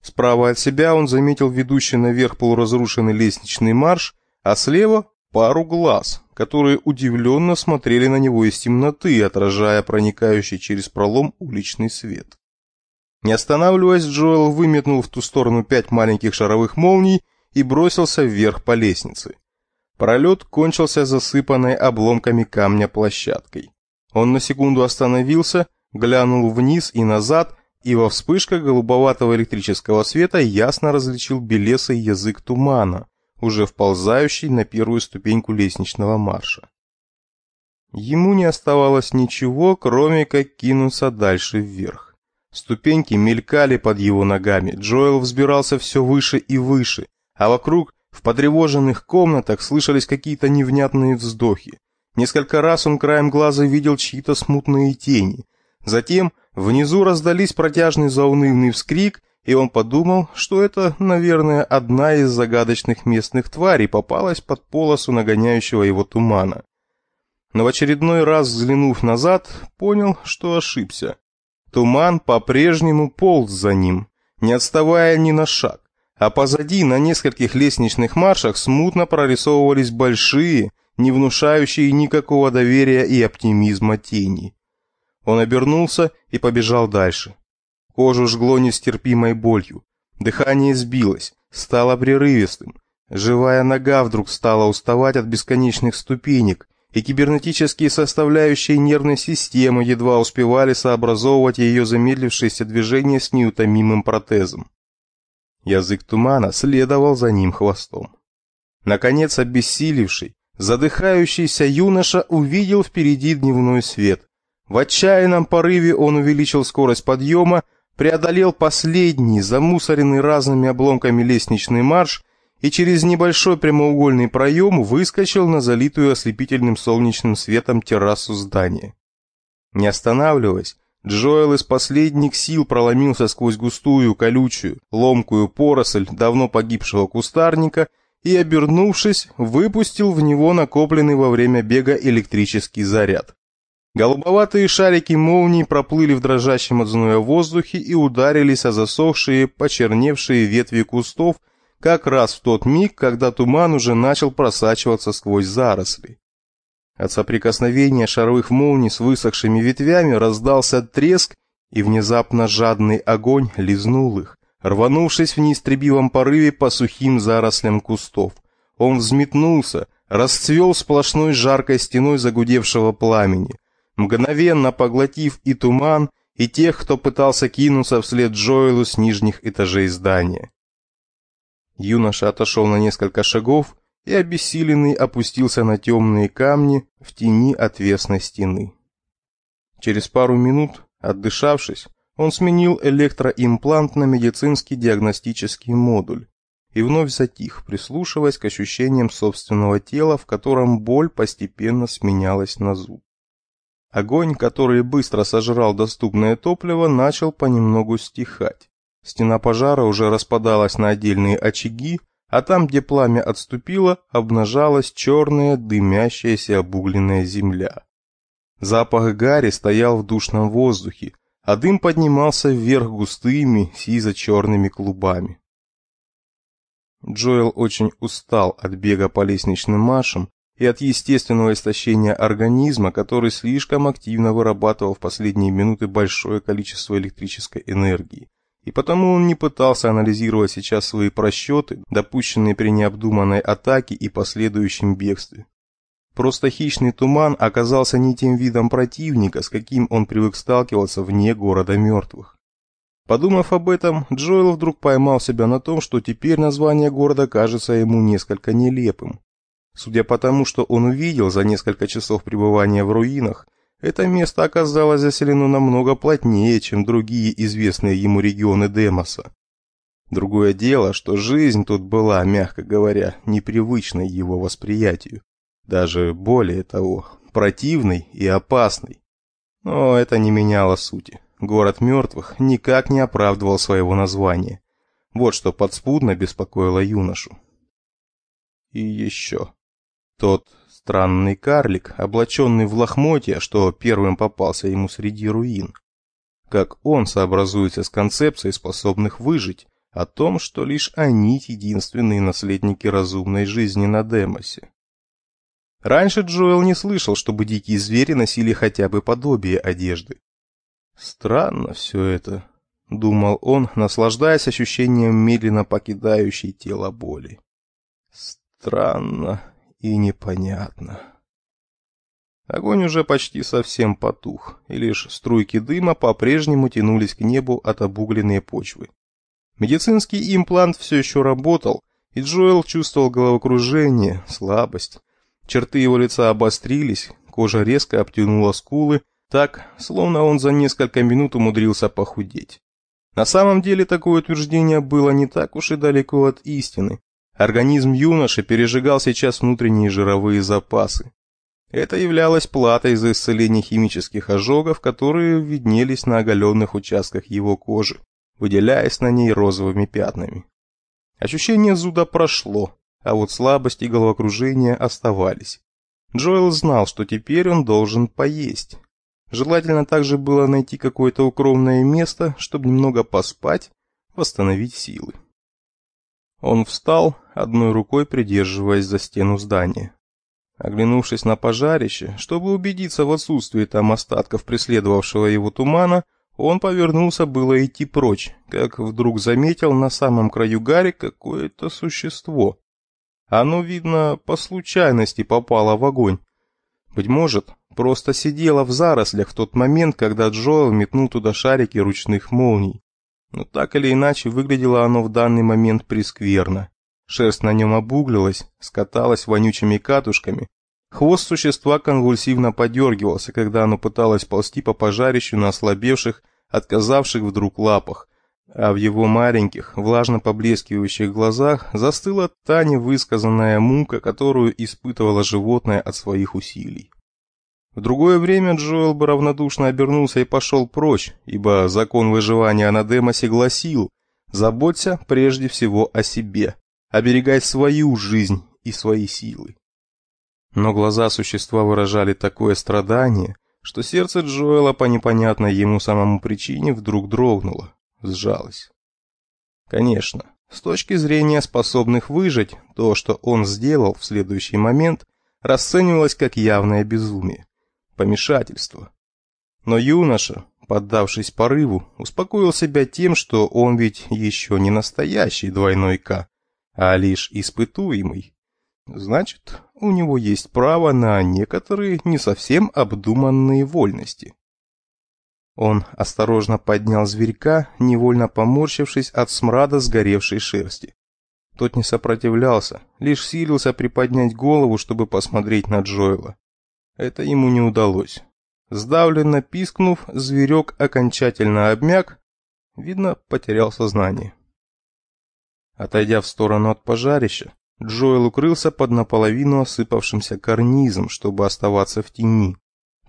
Справа от себя он заметил ведущий наверх полуразрушенный лестничный марш, а слева пару глаз, которые удивленно смотрели на него из темноты, отражая проникающий через пролом уличный свет. Не останавливаясь, Джоэл выметнул в ту сторону пять маленьких шаровых молний и бросился вверх по лестнице. Пролет кончился засыпанной обломками камня площадкой. Он на секунду остановился, глянул вниз и назад, и во вспышках голубоватого электрического света ясно различил белесый язык тумана, уже вползающий на первую ступеньку лестничного марша. Ему не оставалось ничего, кроме как кинуться дальше вверх. Ступеньки мелькали под его ногами, Джоэл взбирался все выше и выше, а вокруг, в потревоженных комнатах, слышались какие-то невнятные вздохи. Несколько раз он краем глаза видел чьи-то смутные тени. Затем внизу раздались протяжный заунывный вскрик, и он подумал, что это, наверное, одна из загадочных местных тварей попалась под полосу нагоняющего его тумана. Но в очередной раз взглянув назад, понял, что ошибся. Туман по-прежнему полз за ним, не отставая ни на шаг, а позади на нескольких лестничных маршах смутно прорисовывались большие, не внушающие никакого доверия и оптимизма тени. Он обернулся и побежал дальше. Кожу жгло нестерпимой болью. Дыхание сбилось, стало прерывистым. Живая нога вдруг стала уставать от бесконечных ступенек, и кибернетические составляющие нервной системы едва успевали сообразовывать ее замедлившееся движение с неутомимым протезом. Язык тумана следовал за ним хвостом. Наконец, обессилевший, задыхающийся юноша увидел впереди дневной свет. В отчаянном порыве он увеличил скорость подъема, преодолел последний, замусоренный разными обломками лестничный марш и через небольшой прямоугольный проем выскочил на залитую ослепительным солнечным светом террасу здания. Не останавливаясь, Джоэл из последних сил проломился сквозь густую, колючую, ломкую поросль давно погибшего кустарника и, обернувшись, выпустил в него накопленный во время бега электрический заряд. Голубоватые шарики молний проплыли в дрожащем от зноя воздухе и ударились о засохшие, почерневшие ветви кустов как раз в тот миг, когда туман уже начал просачиваться сквозь заросли. От соприкосновения шаровых молний с высохшими ветвями раздался треск, и внезапно жадный огонь лизнул их, рванувшись в неистребимом порыве по сухим зарослям кустов. Он взметнулся, расцвел сплошной жаркой стеной загудевшего пламени мгновенно поглотив и туман, и тех, кто пытался кинуться вслед Джоэлу с нижних этажей здания. Юноша отошел на несколько шагов и, обессиленный, опустился на темные камни в тени отвесной стены. Через пару минут, отдышавшись, он сменил электроимплант на медицинский диагностический модуль и вновь затих, прислушиваясь к ощущениям собственного тела, в котором боль постепенно сменялась на зуб. Огонь, который быстро сожрал доступное топливо, начал понемногу стихать. Стена пожара уже распадалась на отдельные очаги, а там, где пламя отступило, обнажалась черная дымящаяся обугленная земля. Запах гари стоял в душном воздухе, а дым поднимался вверх густыми, сизо-черными клубами. Джоэл очень устал от бега по лестничным маршам и от естественного истощения организма, который слишком активно вырабатывал в последние минуты большое количество электрической энергии. И потому он не пытался анализировать сейчас свои просчеты, допущенные при необдуманной атаке и последующем бегстве. Просто хищный туман оказался не тем видом противника, с каким он привык сталкиваться вне города мертвых. Подумав об этом, Джоэл вдруг поймал себя на том, что теперь название города кажется ему несколько нелепым. Судя по тому, что он увидел за несколько часов пребывания в руинах, это место оказалось заселено намного плотнее, чем другие известные ему регионы Демоса. Другое дело, что жизнь тут была, мягко говоря, непривычной его восприятию. Даже более того, противной и опасной. Но это не меняло сути. Город мертвых никак не оправдывал своего названия. Вот что подспудно беспокоило юношу. И еще. Тот странный карлик, облаченный в лохмотья, что первым попался ему среди руин. Как он сообразуется с концепцией способных выжить, о том, что лишь они единственные наследники разумной жизни на Демосе. Раньше Джоэл не слышал, чтобы дикие звери носили хотя бы подобие одежды. Странно все это, думал он, наслаждаясь ощущением медленно покидающей тело боли. Странно и непонятно. Огонь уже почти совсем потух, и лишь струйки дыма по-прежнему тянулись к небу от обугленной почвы. Медицинский имплант все еще работал, и Джоэл чувствовал головокружение, слабость. Черты его лица обострились, кожа резко обтянула скулы, так, словно он за несколько минут умудрился похудеть. На самом деле такое утверждение было не так уж и далеко от истины, Организм юноши пережигал сейчас внутренние жировые запасы. Это являлось платой за исцеление химических ожогов, которые виднелись на оголенных участках его кожи, выделяясь на ней розовыми пятнами. Ощущение зуда прошло, а вот слабость и головокружение оставались. Джоэл знал, что теперь он должен поесть. Желательно также было найти какое-то укромное место, чтобы немного поспать, восстановить силы. Он встал, одной рукой придерживаясь за стену здания. Оглянувшись на пожарище, чтобы убедиться в отсутствии там остатков преследовавшего его тумана, он повернулся было идти прочь, как вдруг заметил на самом краю Гарри какое-то существо. Оно, видно, по случайности попало в огонь. Быть может, просто сидело в зарослях в тот момент, когда Джоэл метнул туда шарики ручных молний но так или иначе выглядело оно в данный момент прискверно. Шерсть на нем обуглилась, скаталась вонючими катушками. Хвост существа конвульсивно подергивался, когда оно пыталось ползти по пожарищу на ослабевших, отказавших вдруг лапах, а в его маленьких, влажно поблескивающих глазах застыла та невысказанная мука, которую испытывало животное от своих усилий. В другое время Джоэл бы равнодушно обернулся и пошел прочь, ибо закон выживания Анадемосе гласил «Заботься прежде всего о себе, оберегай свою жизнь и свои силы». Но глаза существа выражали такое страдание, что сердце Джоэла по непонятной ему самому причине вдруг дрогнуло, сжалось. Конечно, с точки зрения способных выжить, то, что он сделал в следующий момент, расценивалось как явное безумие помешательство. Но юноша, поддавшись порыву, успокоил себя тем, что он ведь еще не настоящий двойной К, а лишь испытуемый. Значит, у него есть право на некоторые не совсем обдуманные вольности. Он осторожно поднял зверька, невольно поморщившись от смрада сгоревшей шерсти. Тот не сопротивлялся, лишь силился приподнять голову, чтобы посмотреть на Джоэла. Это ему не удалось. Сдавленно пискнув, зверек окончательно обмяк, видно, потерял сознание. Отойдя в сторону от пожарища, Джоэл укрылся под наполовину осыпавшимся карнизом, чтобы оставаться в тени.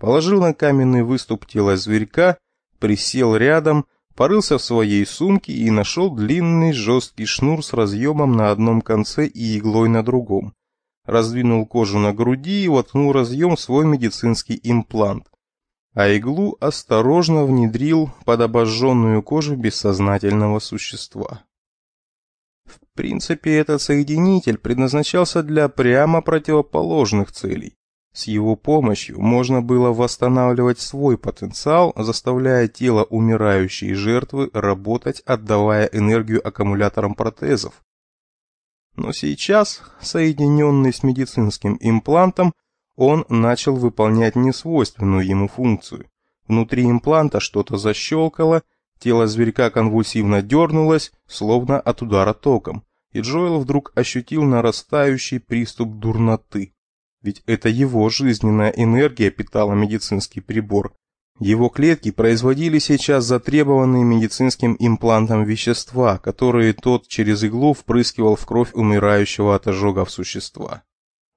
Положил на каменный выступ тело зверька, присел рядом, порылся в своей сумке и нашел длинный жесткий шнур с разъемом на одном конце и иглой на другом раздвинул кожу на груди и воткнул разъем свой медицинский имплант, а иглу осторожно внедрил под обожженную кожу бессознательного существа. В принципе, этот соединитель предназначался для прямо противоположных целей. С его помощью можно было восстанавливать свой потенциал, заставляя тело умирающей жертвы работать, отдавая энергию аккумуляторам протезов, но сейчас, соединенный с медицинским имплантом, он начал выполнять несвойственную ему функцию. Внутри импланта что-то защелкало, тело зверька конвульсивно дернулось, словно от удара током, и Джоэл вдруг ощутил нарастающий приступ дурноты. Ведь это его жизненная энергия питала медицинский прибор, его клетки производили сейчас затребованные медицинским имплантом вещества, которые тот через иглу впрыскивал в кровь умирающего от ожогов существа.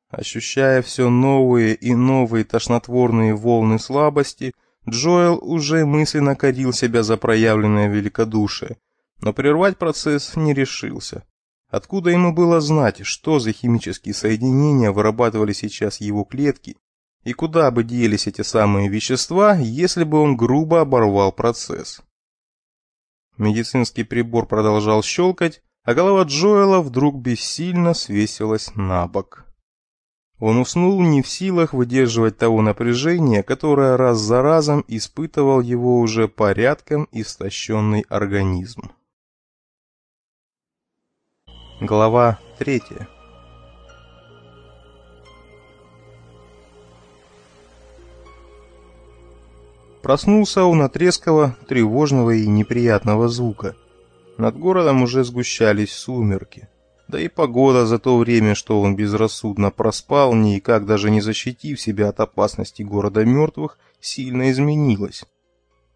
Ощущая все новые и новые тошнотворные волны слабости, Джоэл уже мысленно корил себя за проявленное великодушие, но прервать процесс не решился. Откуда ему было знать, что за химические соединения вырабатывали сейчас его клетки, и куда бы делись эти самые вещества, если бы он грубо оборвал процесс? Медицинский прибор продолжал щелкать, а голова Джоэла вдруг бессильно свесилась на бок. Он уснул не в силах выдерживать того напряжения, которое раз за разом испытывал его уже порядком истощенный организм. Глава третья Проснулся он от резкого, тревожного и неприятного звука. Над городом уже сгущались сумерки. Да и погода за то время, что он безрассудно проспал, никак даже не защитив себя от опасности города мертвых, сильно изменилась.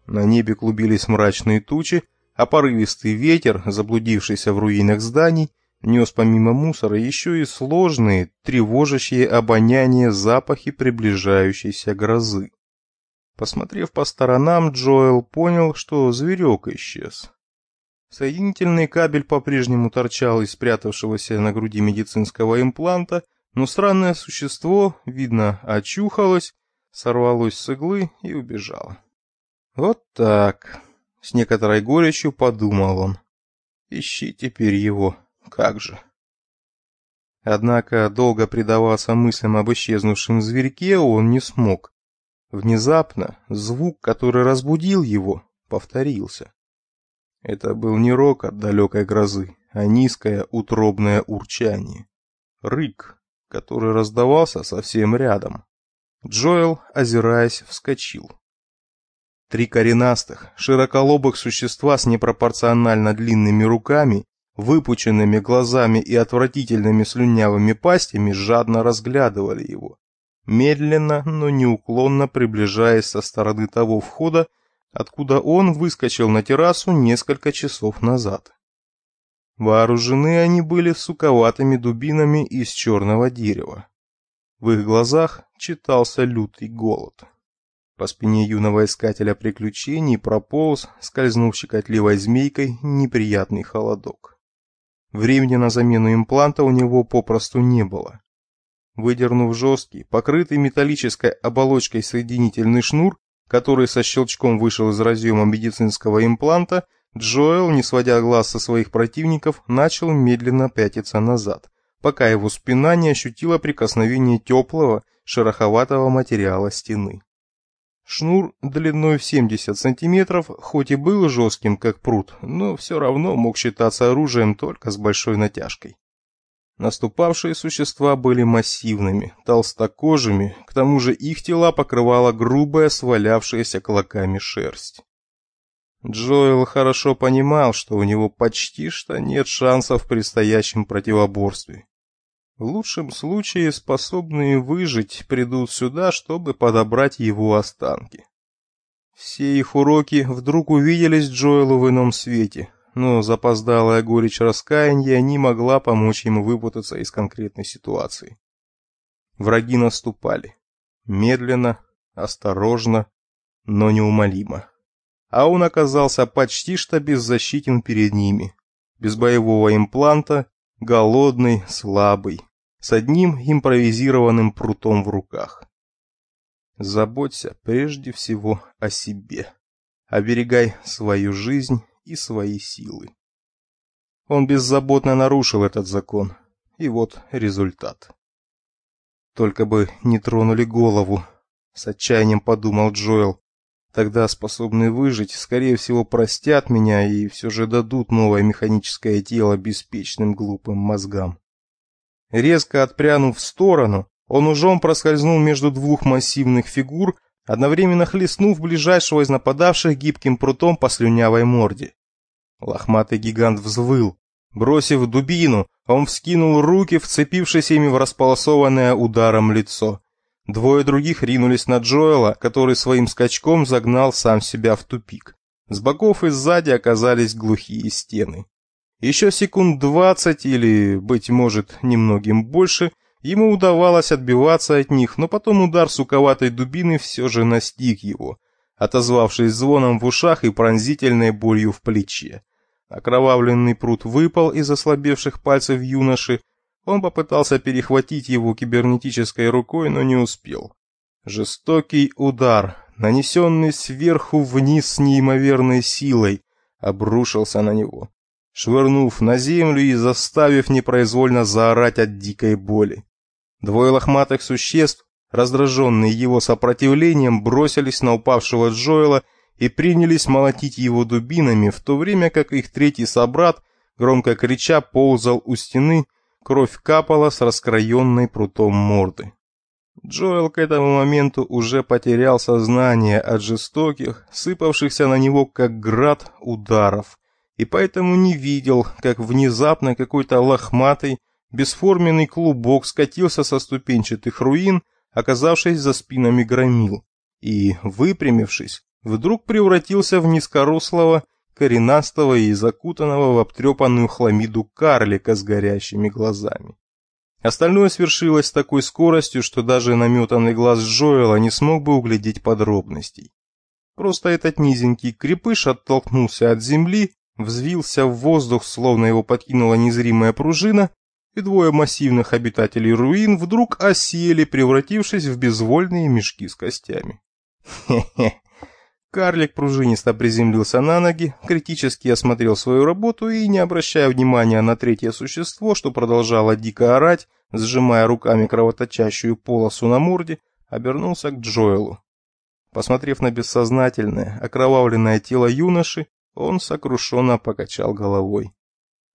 На небе клубились мрачные тучи, а порывистый ветер, заблудившийся в руинах зданий, нес помимо мусора еще и сложные, тревожащие обоняние запахи приближающейся грозы. Посмотрев по сторонам, Джоэл понял, что зверек исчез. Соединительный кабель по-прежнему торчал из спрятавшегося на груди медицинского импланта, но странное существо, видно, очухалось, сорвалось с иглы и убежало. «Вот так», — с некоторой горечью подумал он. «Ищи теперь его, как же». Однако долго предаваться мыслям об исчезнувшем зверьке он не смог. Внезапно звук, который разбудил его, повторился. Это был не рок от далекой грозы, а низкое утробное урчание. Рык, который раздавался совсем рядом. Джоэл, озираясь, вскочил. Три коренастых, широколобых существа с непропорционально длинными руками, выпученными глазами и отвратительными слюнявыми пастями жадно разглядывали его медленно, но неуклонно приближаясь со стороны того входа, откуда он выскочил на террасу несколько часов назад. Вооружены они были суковатыми дубинами из черного дерева. В их глазах читался лютый голод. По спине юного искателя приключений прополз, скользнув щекотливой змейкой, неприятный холодок. Времени на замену импланта у него попросту не было выдернув жесткий, покрытый металлической оболочкой соединительный шнур, который со щелчком вышел из разъема медицинского импланта, Джоэл, не сводя глаз со своих противников, начал медленно пятиться назад, пока его спина не ощутила прикосновение теплого, шероховатого материала стены. Шнур длиной в 70 сантиметров, хоть и был жестким, как прут, но все равно мог считаться оружием только с большой натяжкой. Наступавшие существа были массивными, толстокожими, к тому же их тела покрывала грубая, свалявшаяся клоками шерсть. Джоэл хорошо понимал, что у него почти что нет шансов в предстоящем противоборстве. В лучшем случае способные выжить придут сюда, чтобы подобрать его останки. Все их уроки вдруг увиделись Джоэлу в ином свете, но запоздалая горечь раскаяния не могла помочь ему выпутаться из конкретной ситуации. Враги наступали. Медленно, осторожно, но неумолимо. А он оказался почти что беззащитен перед ними. Без боевого импланта, голодный, слабый, с одним импровизированным прутом в руках. Заботься прежде всего о себе. Оберегай свою жизнь и свои силы. Он беззаботно нарушил этот закон, и вот результат. Только бы не тронули голову, с отчаянием подумал Джоэл. Тогда способные выжить, скорее всего, простят меня и все же дадут новое механическое тело беспечным глупым мозгам. Резко отпрянув в сторону, он ужом проскользнул между двух массивных фигур, одновременно хлестнув ближайшего из нападавших гибким прутом по слюнявой морде. Лохматый гигант взвыл. Бросив дубину, а он вскинул руки, вцепившись ими в располосованное ударом лицо. Двое других ринулись на Джоэла, который своим скачком загнал сам себя в тупик. С боков и сзади оказались глухие стены. Еще секунд двадцать или, быть может, немногим больше, Ему удавалось отбиваться от них, но потом удар суковатой дубины все же настиг его, отозвавшись звоном в ушах и пронзительной болью в плече. Окровавленный пруд выпал из ослабевших пальцев юноши. Он попытался перехватить его кибернетической рукой, но не успел. Жестокий удар, нанесенный сверху вниз с неимоверной силой, обрушился на него, швырнув на землю и заставив непроизвольно заорать от дикой боли. Двое лохматых существ, раздраженные его сопротивлением, бросились на упавшего Джоэла и принялись молотить его дубинами, в то время как их третий собрат, громко крича, ползал у стены, кровь капала с раскроенной прутом морды. Джоэл к этому моменту уже потерял сознание от жестоких, сыпавшихся на него как град ударов, и поэтому не видел, как внезапно какой-то лохматый, Бесформенный клубок скатился со ступенчатых руин, оказавшись за спинами громил, и, выпрямившись, вдруг превратился в низкорослого, коренастого и закутанного в обтрепанную хламиду карлика с горящими глазами. Остальное свершилось с такой скоростью, что даже наметанный глаз Джоэла не смог бы углядеть подробностей. Просто этот низенький крепыш оттолкнулся от земли, взвился в воздух, словно его подкинула незримая пружина, и двое массивных обитателей руин вдруг осели, превратившись в безвольные мешки с костями. Хе-хе. Карлик пружинисто приземлился на ноги, критически осмотрел свою работу и, не обращая внимания на третье существо, что продолжало дико орать, сжимая руками кровоточащую полосу на морде, обернулся к Джоэлу. Посмотрев на бессознательное, окровавленное тело юноши, он сокрушенно покачал головой.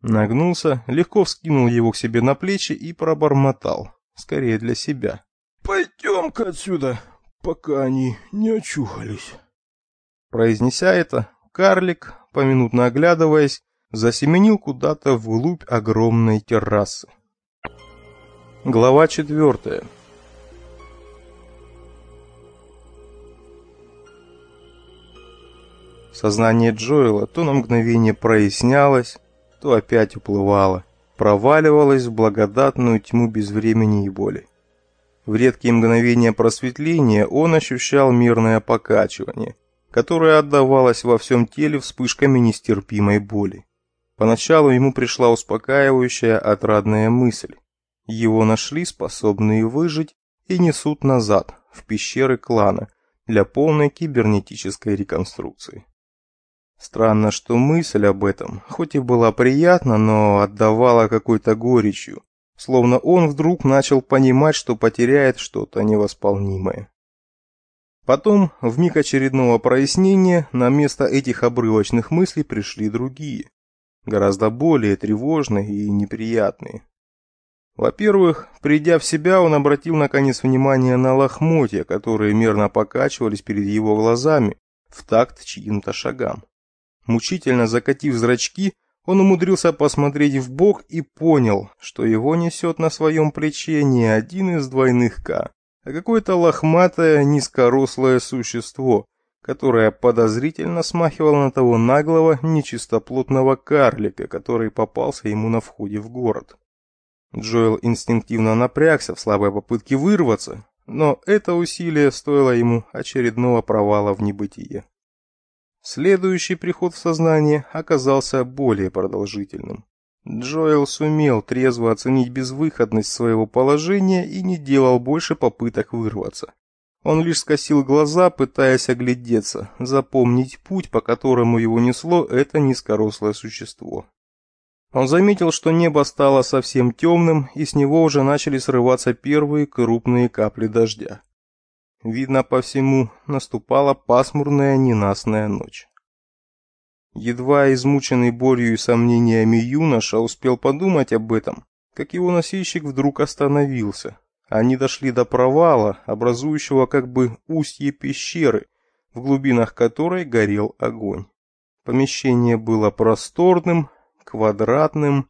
Нагнулся, легко вскинул его к себе на плечи и пробормотал. Скорее для себя. «Пойдем-ка отсюда, пока они не очухались». Произнеся это, карлик, поминутно оглядываясь, засеменил куда-то вглубь огромной террасы. Глава четвертая. Сознание Джоэла то на мгновение прояснялось, то опять уплывала, проваливалась в благодатную тьму без времени и боли. В редкие мгновения просветления он ощущал мирное покачивание, которое отдавалось во всем теле вспышками нестерпимой боли. Поначалу ему пришла успокаивающая отрадная мысль. Его нашли способные выжить и несут назад, в пещеры клана, для полной кибернетической реконструкции. Странно, что мысль об этом, хоть и была приятна, но отдавала какой-то горечью, словно он вдруг начал понимать, что потеряет что-то невосполнимое. Потом, в миг очередного прояснения, на место этих обрывочных мыслей пришли другие, гораздо более тревожные и неприятные. Во-первых, придя в себя, он обратил наконец внимание на лохмотья, которые мерно покачивались перед его глазами в такт чьим-то шагам. Мучительно закатив зрачки, он умудрился посмотреть в бок и понял, что его несет на своем плече не один из двойных К, а какое-то лохматое, низкорослое существо, которое подозрительно смахивало на того наглого, нечистоплотного карлика, который попался ему на входе в город. Джоэл инстинктивно напрягся в слабой попытке вырваться, но это усилие стоило ему очередного провала в небытие. Следующий приход в сознание оказался более продолжительным. Джоэл сумел трезво оценить безвыходность своего положения и не делал больше попыток вырваться. Он лишь скосил глаза, пытаясь оглядеться, запомнить путь, по которому его несло это низкорослое существо. Он заметил, что небо стало совсем темным, и с него уже начали срываться первые крупные капли дождя. Видно по всему, наступала пасмурная ненастная ночь. Едва измученный болью и сомнениями юноша успел подумать об этом, как его носильщик вдруг остановился. Они дошли до провала, образующего как бы устье пещеры, в глубинах которой горел огонь. Помещение было просторным, квадратным,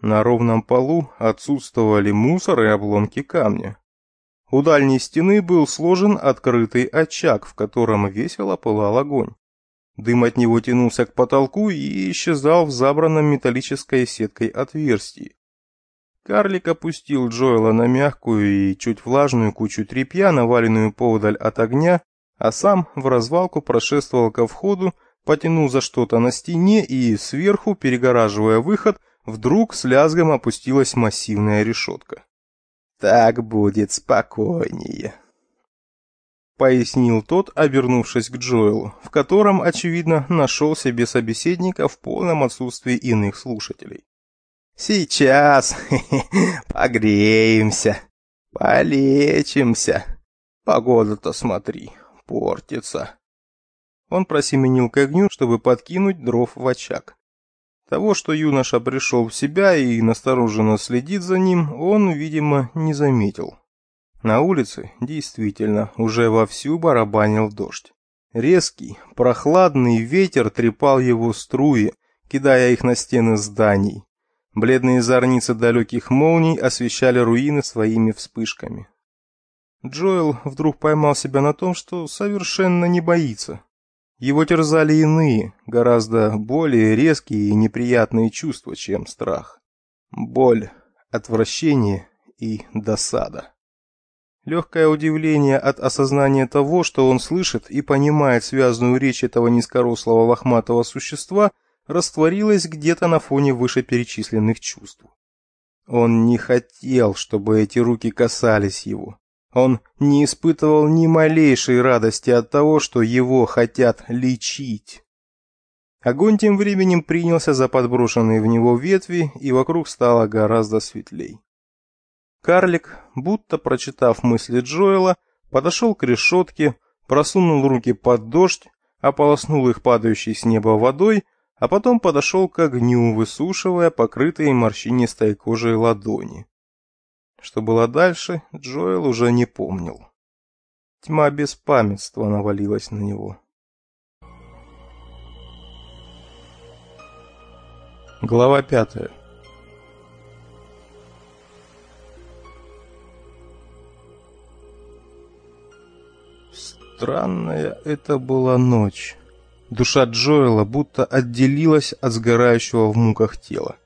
на ровном полу отсутствовали мусор и обломки камня. У дальней стены был сложен открытый очаг, в котором весело пылал огонь. Дым от него тянулся к потолку и исчезал в забранном металлической сеткой отверстии. Карлик опустил Джоэла на мягкую и чуть влажную кучу тряпья, наваленную поодаль от огня, а сам в развалку прошествовал ко входу, потянул за что-то на стене и сверху, перегораживая выход, вдруг с лязгом опустилась массивная решетка. Так будет спокойнее, пояснил тот, обернувшись к Джоэлу, в котором, очевидно, нашел себе собеседника в полном отсутствии иных слушателей. Сейчас погреемся, полечимся. Погода-то смотри, портится. Он просеменил к огню, чтобы подкинуть дров в очаг. Того, что юноша пришел в себя и настороженно следит за ним, он, видимо, не заметил. На улице, действительно, уже вовсю барабанил дождь. Резкий, прохладный ветер трепал его струи, кидая их на стены зданий. Бледные зорницы далеких молний освещали руины своими вспышками. Джоэл вдруг поймал себя на том, что совершенно не боится, его терзали иные, гораздо более резкие и неприятные чувства, чем страх. Боль, отвращение и досада. Легкое удивление от осознания того, что он слышит и понимает связанную речь этого низкорослого лохматого существа, растворилось где-то на фоне вышеперечисленных чувств. Он не хотел, чтобы эти руки касались его. Он не испытывал ни малейшей радости от того, что его хотят лечить. Огонь тем временем принялся за подброшенные в него ветви, и вокруг стало гораздо светлей. Карлик, будто прочитав мысли Джоэла, подошел к решетке, просунул руки под дождь, ополоснул их падающей с неба водой, а потом подошел к огню, высушивая покрытые морщинистой кожей ладони. Что было дальше, Джоэл уже не помнил. Тьма беспамятства навалилась на него. Глава пятая. Странная это была ночь. Душа Джоэла будто отделилась от сгорающего в муках тела.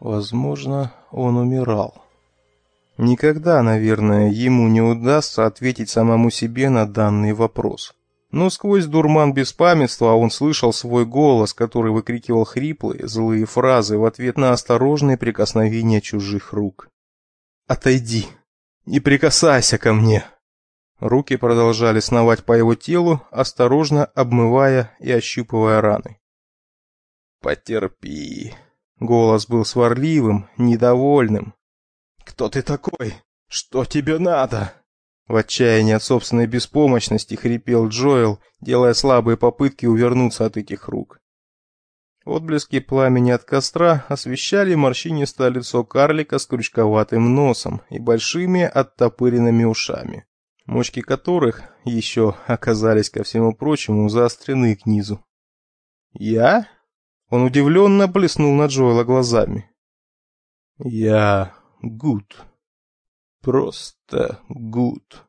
Возможно, он умирал. Никогда, наверное, ему не удастся ответить самому себе на данный вопрос. Но сквозь дурман беспамятства он слышал свой голос, который выкрикивал хриплые, злые фразы в ответ на осторожные прикосновения чужих рук. «Отойди! Не прикасайся ко мне!» Руки продолжали сновать по его телу, осторожно обмывая и ощупывая раны. «Потерпи!» Голос был сварливым, недовольным, «Кто ты такой? Что тебе надо?» В отчаянии от собственной беспомощности хрипел Джоэл, делая слабые попытки увернуться от этих рук. Отблески пламени от костра освещали морщинистое лицо карлика с крючковатым носом и большими оттопыренными ушами, мочки которых еще оказались, ко всему прочему, заострены к низу. «Я?» Он удивленно блеснул на Джоэла глазами. «Я гуд. Просто гуд.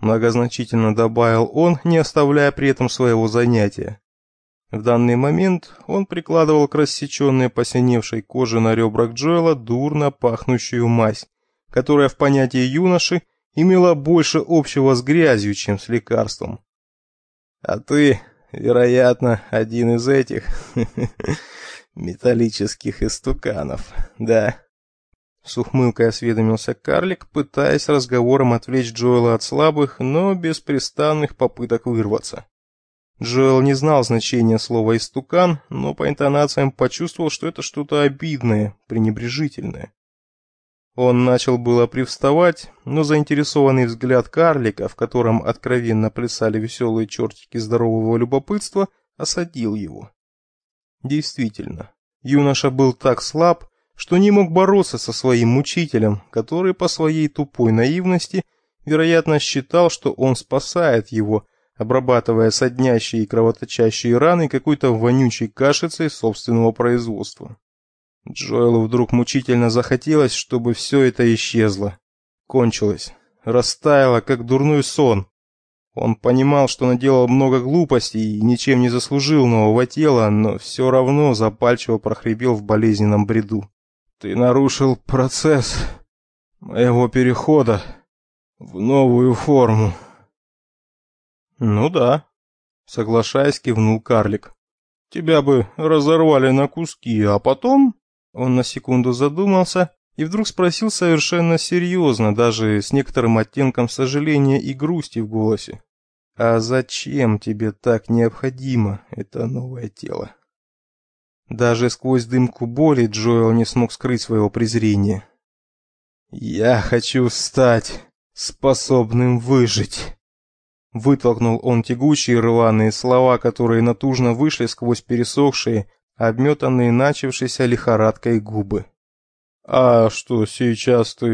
Многозначительно добавил он, не оставляя при этом своего занятия. В данный момент он прикладывал к рассеченной посиневшей коже на ребрах Джоэла дурно пахнущую мазь, которая в понятии юноши имела больше общего с грязью, чем с лекарством. «А ты, вероятно, один из этих металлических истуканов, да?» Сухмылкой осведомился карлик, пытаясь разговором отвлечь Джоэла от слабых, но беспрестанных попыток вырваться. Джоэл не знал значения слова «истукан», но по интонациям почувствовал, что это что-то обидное, пренебрежительное. Он начал было привставать, но заинтересованный взгляд карлика, в котором откровенно плясали веселые чертики здорового любопытства, осадил его. Действительно, юноша был так слаб, что не мог бороться со своим мучителем, который по своей тупой наивности, вероятно, считал, что он спасает его, обрабатывая соднящие и кровоточащие раны какой-то вонючей кашицей собственного производства. Джоэлу вдруг мучительно захотелось, чтобы все это исчезло. Кончилось. Растаяло, как дурной сон. Он понимал, что наделал много глупостей и ничем не заслужил нового тела, но все равно запальчиво прохрипел в болезненном бреду. Ты нарушил процесс моего перехода в новую форму. Ну да, соглашаясь, кивнул карлик. Тебя бы разорвали на куски, а потом он на секунду задумался и вдруг спросил совершенно серьезно, даже с некоторым оттенком сожаления и грусти в голосе: "А зачем тебе так необходимо это новое тело?" Даже сквозь дымку боли Джоэл не смог скрыть своего презрения. «Я хочу стать способным выжить!» Вытолкнул он тягучие рваные слова, которые натужно вышли сквозь пересохшие, обметанные начавшейся лихорадкой губы. «А что, сейчас ты...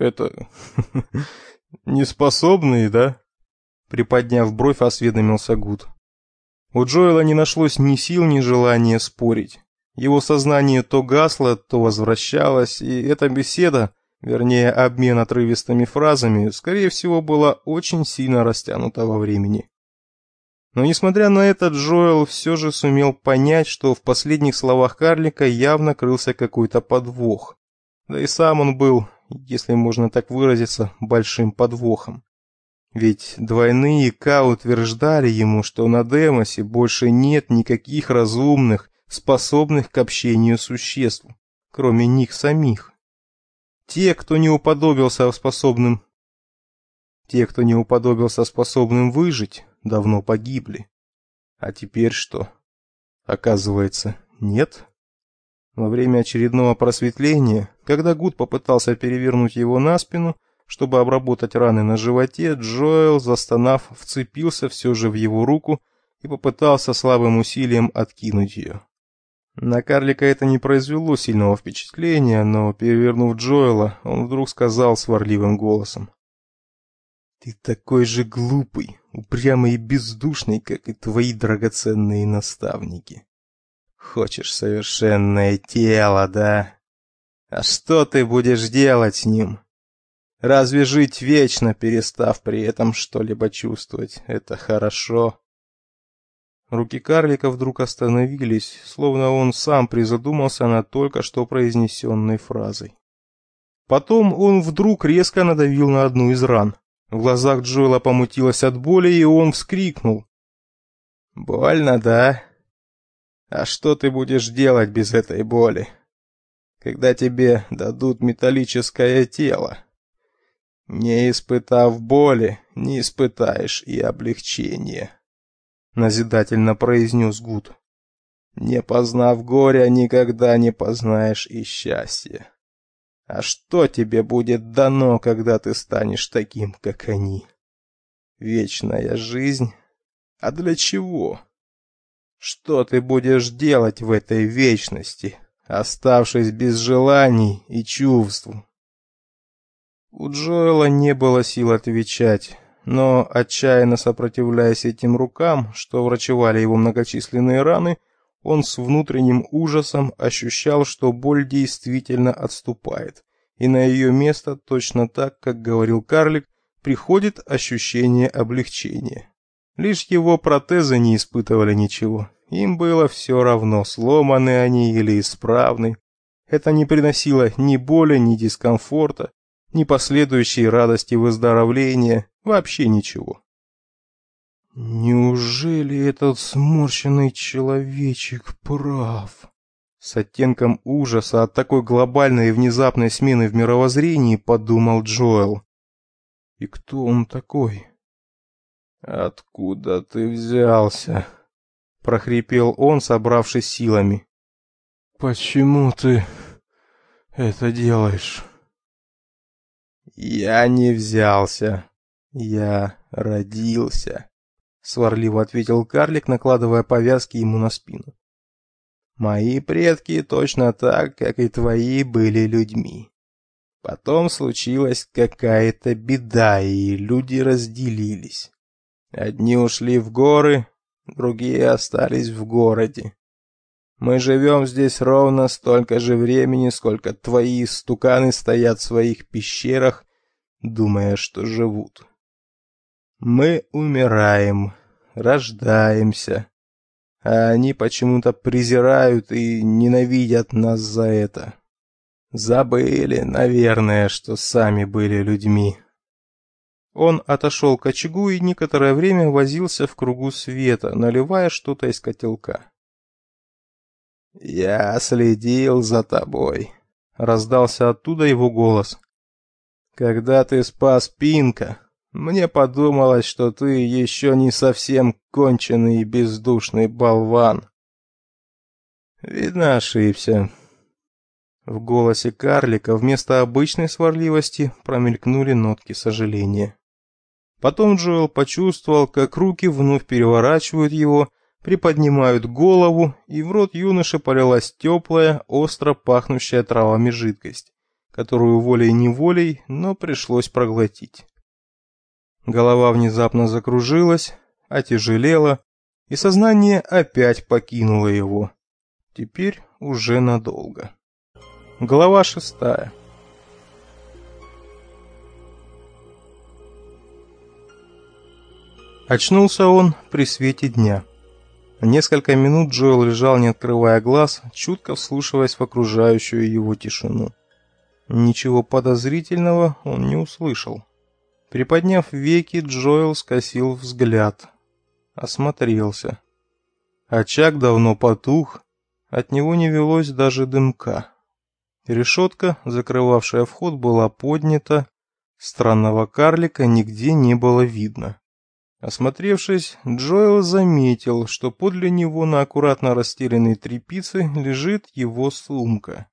это... неспособный, да?» Приподняв бровь, осведомился Гуд. У Джоэла не нашлось ни сил, ни желания спорить. Его сознание то гасло, то возвращалось, и эта беседа, вернее обмен отрывистыми фразами, скорее всего, была очень сильно растянута во времени. Но несмотря на это, Джоэл все же сумел понять, что в последних словах карлика явно крылся какой-то подвох. Да и сам он был, если можно так выразиться, большим подвохом. Ведь двойные К утверждали ему, что на Демосе больше нет никаких разумных, способных к общению существ, кроме них самих. Те, кто не уподобился способным... Те, кто не уподобился способным выжить, давно погибли. А теперь что? Оказывается, нет? Во время очередного просветления, когда Гуд попытался перевернуть его на спину, чтобы обработать раны на животе, Джоэл, застонав, вцепился все же в его руку и попытался слабым усилием откинуть ее. На карлика это не произвело сильного впечатления, но, перевернув Джоэла, он вдруг сказал сварливым голосом. «Ты такой же глупый, упрямый и бездушный, как и твои драгоценные наставники. Хочешь совершенное тело, да? А что ты будешь делать с ним?» Разве жить вечно, перестав при этом что-либо чувствовать, это хорошо. Руки карлика вдруг остановились, словно он сам призадумался над только что произнесенной фразой. Потом он вдруг резко надавил на одну из ран. В глазах Джоэла помутилось от боли, и он вскрикнул. «Больно, да? А что ты будешь делать без этой боли, когда тебе дадут металлическое тело?» Не испытав боли, не испытаешь и облегчения, назидательно произнес Гуд. Не познав горя, никогда не познаешь и счастья. А что тебе будет дано, когда ты станешь таким, как они? Вечная жизнь? А для чего? Что ты будешь делать в этой вечности, оставшись без желаний и чувств, у Джоэла не было сил отвечать, но, отчаянно сопротивляясь этим рукам, что врачевали его многочисленные раны, он с внутренним ужасом ощущал, что боль действительно отступает, и на ее место, точно так, как говорил карлик, приходит ощущение облегчения. Лишь его протезы не испытывали ничего, им было все равно, сломаны они или исправны. Это не приносило ни боли, ни дискомфорта, ни последующей радости выздоровления, вообще ничего. «Неужели этот сморщенный человечек прав?» С оттенком ужаса от такой глобальной и внезапной смены в мировоззрении подумал Джоэл. «И кто он такой?» «Откуда ты взялся?» — прохрипел он, собравшись силами. «Почему ты это делаешь?» «Я не взялся. Я родился», — сварливо ответил карлик, накладывая повязки ему на спину. «Мои предки точно так, как и твои, были людьми. Потом случилась какая-то беда, и люди разделились. Одни ушли в горы, другие остались в городе. Мы живем здесь ровно столько же времени, сколько твои стуканы стоят в своих пещерах думая, что живут. Мы умираем, рождаемся, а они почему-то презирают и ненавидят нас за это. Забыли, наверное, что сами были людьми. Он отошел к очагу и некоторое время возился в кругу света, наливая что-то из котелка. «Я следил за тобой», — раздался оттуда его голос. Когда ты спас Пинка, мне подумалось, что ты еще не совсем конченый и бездушный болван. Видно, ошибся. В голосе карлика вместо обычной сварливости промелькнули нотки сожаления. Потом Джоэл почувствовал, как руки вновь переворачивают его, приподнимают голову, и в рот юноши полилась теплая, остро пахнущая травами жидкость которую волей-неволей, но пришлось проглотить. Голова внезапно закружилась, отяжелела, и сознание опять покинуло его. Теперь уже надолго. Глава шестая. Очнулся он при свете дня. Несколько минут Джоэл лежал, не открывая глаз, чутко вслушиваясь в окружающую его тишину. Ничего подозрительного он не услышал. Приподняв веки, Джоэл скосил взгляд. Осмотрелся. Очаг давно потух, от него не велось даже дымка. Решетка, закрывавшая вход, была поднята, странного карлика нигде не было видно. Осмотревшись, Джоэл заметил, что подле него на аккуратно расстеленной тряпице лежит его сумка.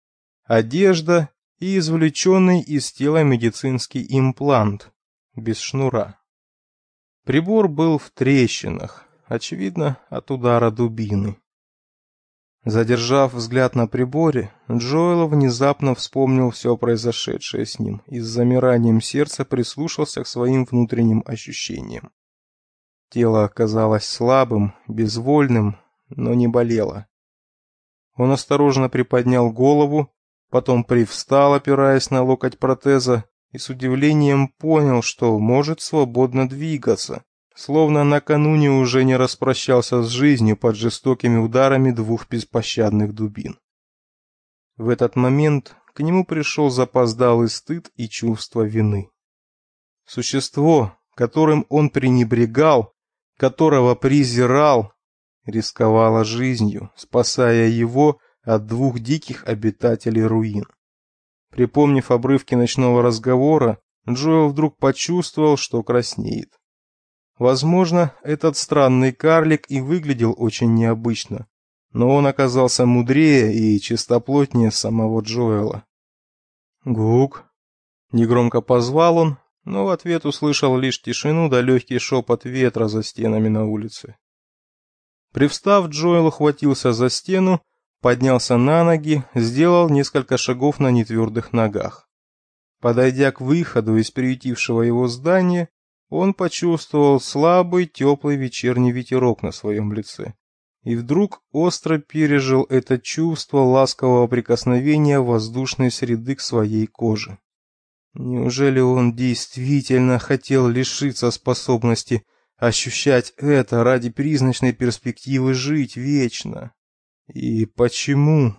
Одежда, и извлеченный из тела медицинский имплант, без шнура. Прибор был в трещинах, очевидно, от удара дубины. Задержав взгляд на приборе, Джоэл внезапно вспомнил все произошедшее с ним и с замиранием сердца прислушался к своим внутренним ощущениям. Тело оказалось слабым, безвольным, но не болело. Он осторожно приподнял голову Потом привстал, опираясь на локоть протеза, и с удивлением понял, что может свободно двигаться, словно накануне уже не распрощался с жизнью под жестокими ударами двух беспощадных дубин. В этот момент к нему пришел запоздалый стыд и чувство вины. Существо, которым он пренебрегал, которого презирал, рисковало жизнью, спасая его от двух диких обитателей руин. Припомнив обрывки ночного разговора, Джоэл вдруг почувствовал, что краснеет. Возможно, этот странный карлик и выглядел очень необычно, но он оказался мудрее и чистоплотнее самого Джоэла. «Гук!» — негромко позвал он, но в ответ услышал лишь тишину да легкий шепот ветра за стенами на улице. Привстав, Джоэл ухватился за стену поднялся на ноги, сделал несколько шагов на нетвердых ногах. Подойдя к выходу из приютившего его здания, он почувствовал слабый теплый вечерний ветерок на своем лице. И вдруг остро пережил это чувство ласкового прикосновения воздушной среды к своей коже. Неужели он действительно хотел лишиться способности ощущать это ради призрачной перспективы жить вечно? И почему...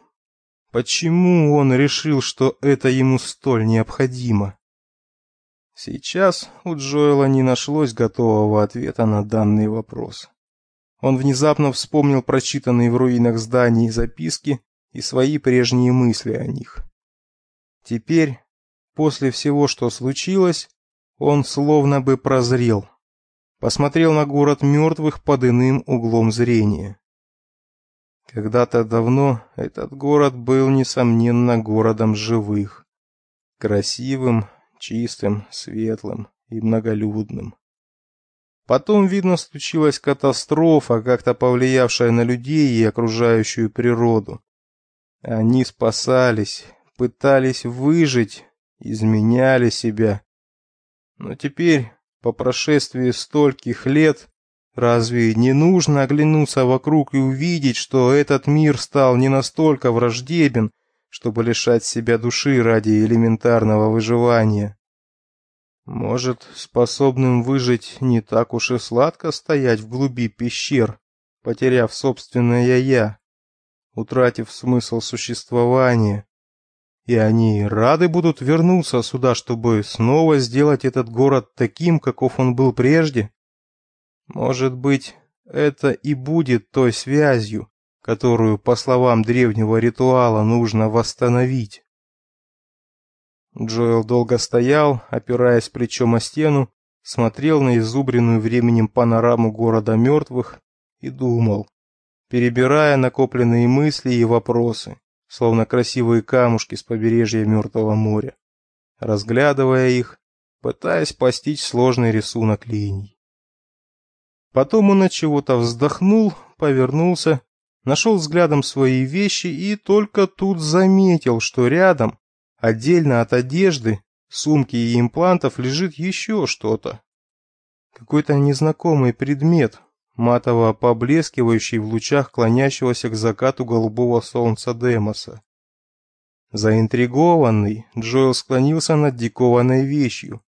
Почему он решил, что это ему столь необходимо? Сейчас у Джоэла не нашлось готового ответа на данный вопрос. Он внезапно вспомнил прочитанные в руинах зданий записки и свои прежние мысли о них. Теперь, после всего, что случилось, он словно бы прозрел. Посмотрел на город мертвых под иным углом зрения. Когда-то давно этот город был несомненно городом живых, красивым, чистым, светлым и многолюдным. Потом, видно, случилась катастрофа, как-то повлиявшая на людей и окружающую природу. Они спасались, пытались выжить, изменяли себя. Но теперь, по прошествии стольких лет, Разве не нужно оглянуться вокруг и увидеть, что этот мир стал не настолько враждебен, чтобы лишать себя души ради элементарного выживания? Может, способным выжить не так уж и сладко стоять в глуби пещер, потеряв собственное «я», утратив смысл существования? И они рады будут вернуться сюда, чтобы снова сделать этот город таким, каков он был прежде? Может быть, это и будет той связью, которую, по словам древнего ритуала, нужно восстановить. Джоэл долго стоял, опираясь плечом о стену, смотрел на изубренную временем панораму города мертвых и думал, перебирая накопленные мысли и вопросы, словно красивые камушки с побережья Мертвого моря, разглядывая их, пытаясь постичь сложный рисунок линий. Потом он от чего-то вздохнул, повернулся, нашел взглядом свои вещи и только тут заметил, что рядом, отдельно от одежды, сумки и имплантов лежит еще что-то. Какой-то незнакомый предмет, матово поблескивающий в лучах клонящегося к закату голубого солнца Демоса. Заинтригованный, Джоэл склонился над дикованной вещью.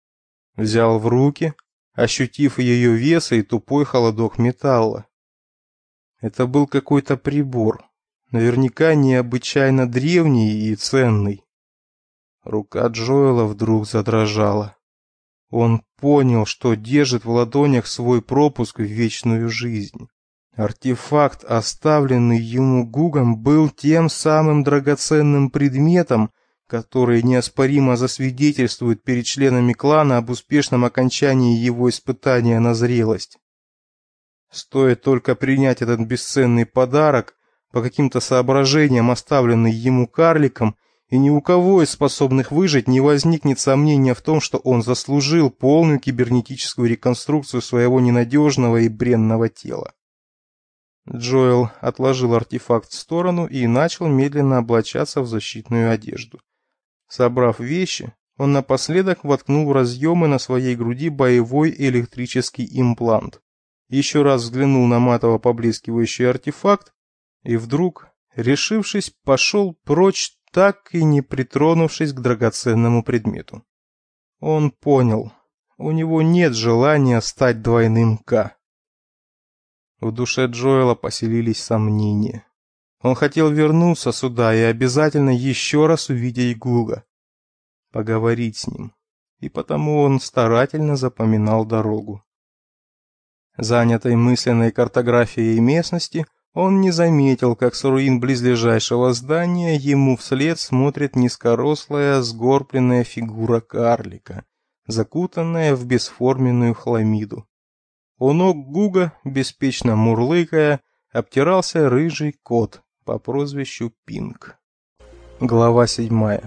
Взял в руки, ощутив ее вес и тупой холодок металла. Это был какой-то прибор, наверняка необычайно древний и ценный. Рука Джоэла вдруг задрожала. Он понял, что держит в ладонях свой пропуск в вечную жизнь. Артефакт, оставленный ему Гугом, был тем самым драгоценным предметом, которые неоспоримо засвидетельствуют перед членами клана об успешном окончании его испытания на зрелость. Стоит только принять этот бесценный подарок, по каким-то соображениям оставленный ему карликом, и ни у кого из способных выжить не возникнет сомнения в том, что он заслужил полную кибернетическую реконструкцию своего ненадежного и бренного тела. Джоэл отложил артефакт в сторону и начал медленно облачаться в защитную одежду. Собрав вещи, он напоследок воткнул разъемы на своей груди боевой электрический имплант. Еще раз взглянул на матово поблескивающий артефакт и вдруг, решившись, пошел прочь, так и не притронувшись к драгоценному предмету. Он понял, у него нет желания стать двойным К. В душе Джоэла поселились сомнения. Он хотел вернуться сюда и обязательно еще раз увидеть Гуга, поговорить с ним, и потому он старательно запоминал дорогу. Занятой мысленной картографией местности, он не заметил, как с руин близлежащего здания ему вслед смотрит низкорослая, сгорбленная фигура карлика, закутанная в бесформенную хламиду. У ног Гуга, беспечно мурлыкая, обтирался рыжий кот, по прозвищу Пинг. Глава 7.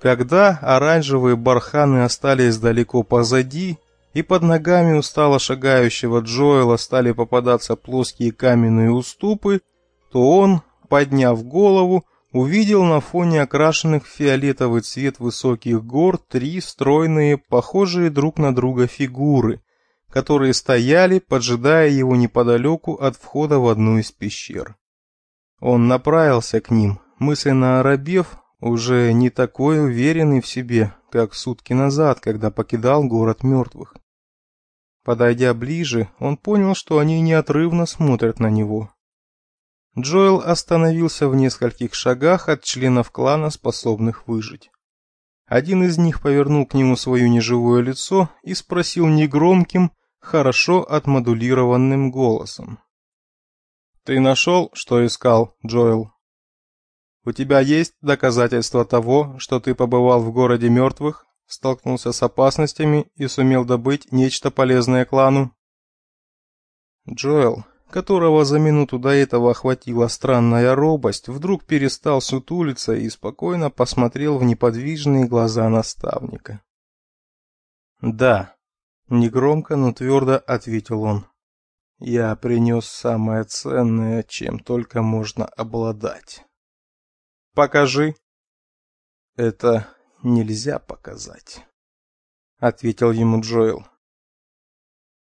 Когда оранжевые барханы остались далеко позади, и под ногами устало шагающего Джоэла стали попадаться плоские каменные уступы, то он, подняв голову, увидел на фоне окрашенных в фиолетовый цвет высоких гор три стройные, похожие друг на друга фигуры, которые стояли, поджидая его неподалеку от входа в одну из пещер. Он направился к ним, мысленно оробев, уже не такой уверенный в себе, как сутки назад, когда покидал город мертвых. Подойдя ближе, он понял, что они неотрывно смотрят на него. Джоэл остановился в нескольких шагах от членов клана, способных выжить. Один из них повернул к нему свое неживое лицо и спросил негромким, хорошо отмодулированным голосом. «Ты нашел, что искал, Джоэл?» «У тебя есть доказательства того, что ты побывал в городе мертвых, столкнулся с опасностями и сумел добыть нечто полезное клану?» Джоэл, которого за минуту до этого охватила странная робость, вдруг перестал сутулиться и спокойно посмотрел в неподвижные глаза наставника. «Да», Негромко, но твердо ответил он. Я принес самое ценное, чем только можно обладать. Покажи. Это нельзя показать, ответил ему Джоэл.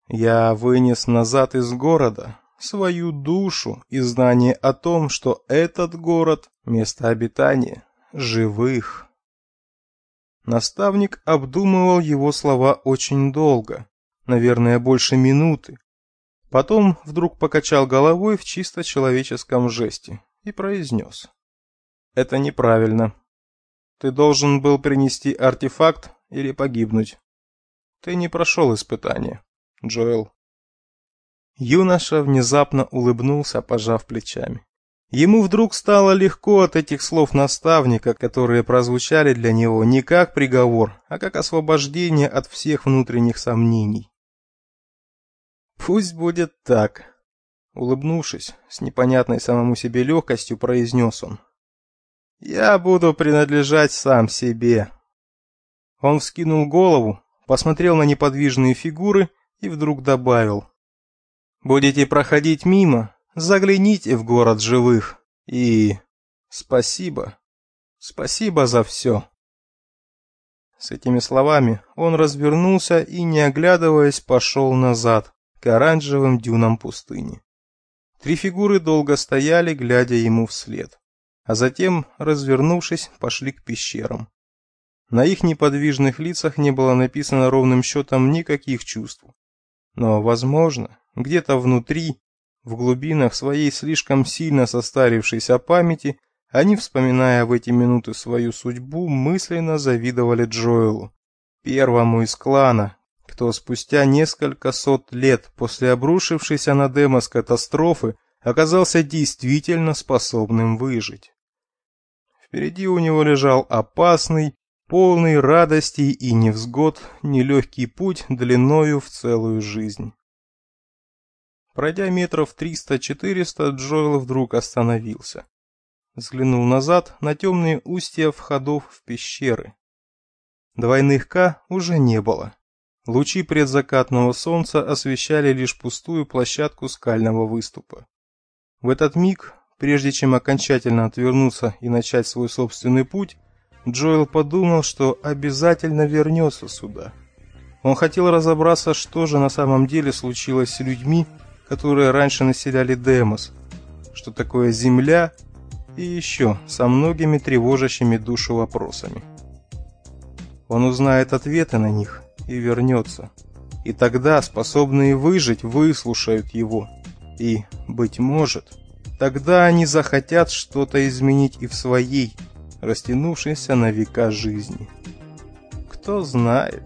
Я вынес назад из города свою душу и знание о том, что этот город место обитания живых. Наставник обдумывал его слова очень долго, наверное, больше минуты. Потом вдруг покачал головой в чисто человеческом жесте и произнес. «Это неправильно. Ты должен был принести артефакт или погибнуть. Ты не прошел испытание, Джоэл». Юноша внезапно улыбнулся, пожав плечами. Ему вдруг стало легко от этих слов наставника, которые прозвучали для него не как приговор, а как освобождение от всех внутренних сомнений. «Пусть будет так», — улыбнувшись, с непонятной самому себе легкостью произнес он. «Я буду принадлежать сам себе». Он вскинул голову, посмотрел на неподвижные фигуры и вдруг добавил. «Будете проходить мимо, Загляните в город живых и спасибо. Спасибо за все. С этими словами он развернулся и, не оглядываясь, пошел назад, к оранжевым дюнам пустыни. Три фигуры долго стояли, глядя ему вслед, а затем, развернувшись, пошли к пещерам. На их неподвижных лицах не было написано ровным счетом никаких чувств. Но, возможно, где-то внутри в глубинах своей слишком сильно состарившейся памяти они, вспоминая в эти минуты свою судьбу, мысленно завидовали Джоэлу, первому из клана, кто спустя несколько сот лет после обрушившейся на Демос катастрофы оказался действительно способным выжить. Впереди у него лежал опасный, полный радостей и невзгод, нелегкий путь длиною в целую жизнь. Пройдя метров 300-400, Джоэл вдруг остановился. Взглянул назад на темные устья входов в пещеры. Двойных «К» уже не было. Лучи предзакатного солнца освещали лишь пустую площадку скального выступа. В этот миг, прежде чем окончательно отвернуться и начать свой собственный путь, Джоэл подумал, что обязательно вернется сюда. Он хотел разобраться, что же на самом деле случилось с людьми, которые раньше населяли Демос, что такое Земля и еще со многими тревожащими душу вопросами. Он узнает ответы на них и вернется. И тогда способные выжить выслушают его. И, быть может, тогда они захотят что-то изменить и в своей, растянувшейся на века жизни. Кто знает...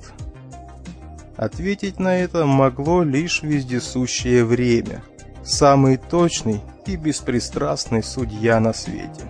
Ответить на это могло лишь вездесущее время, самый точный и беспристрастный судья на свете.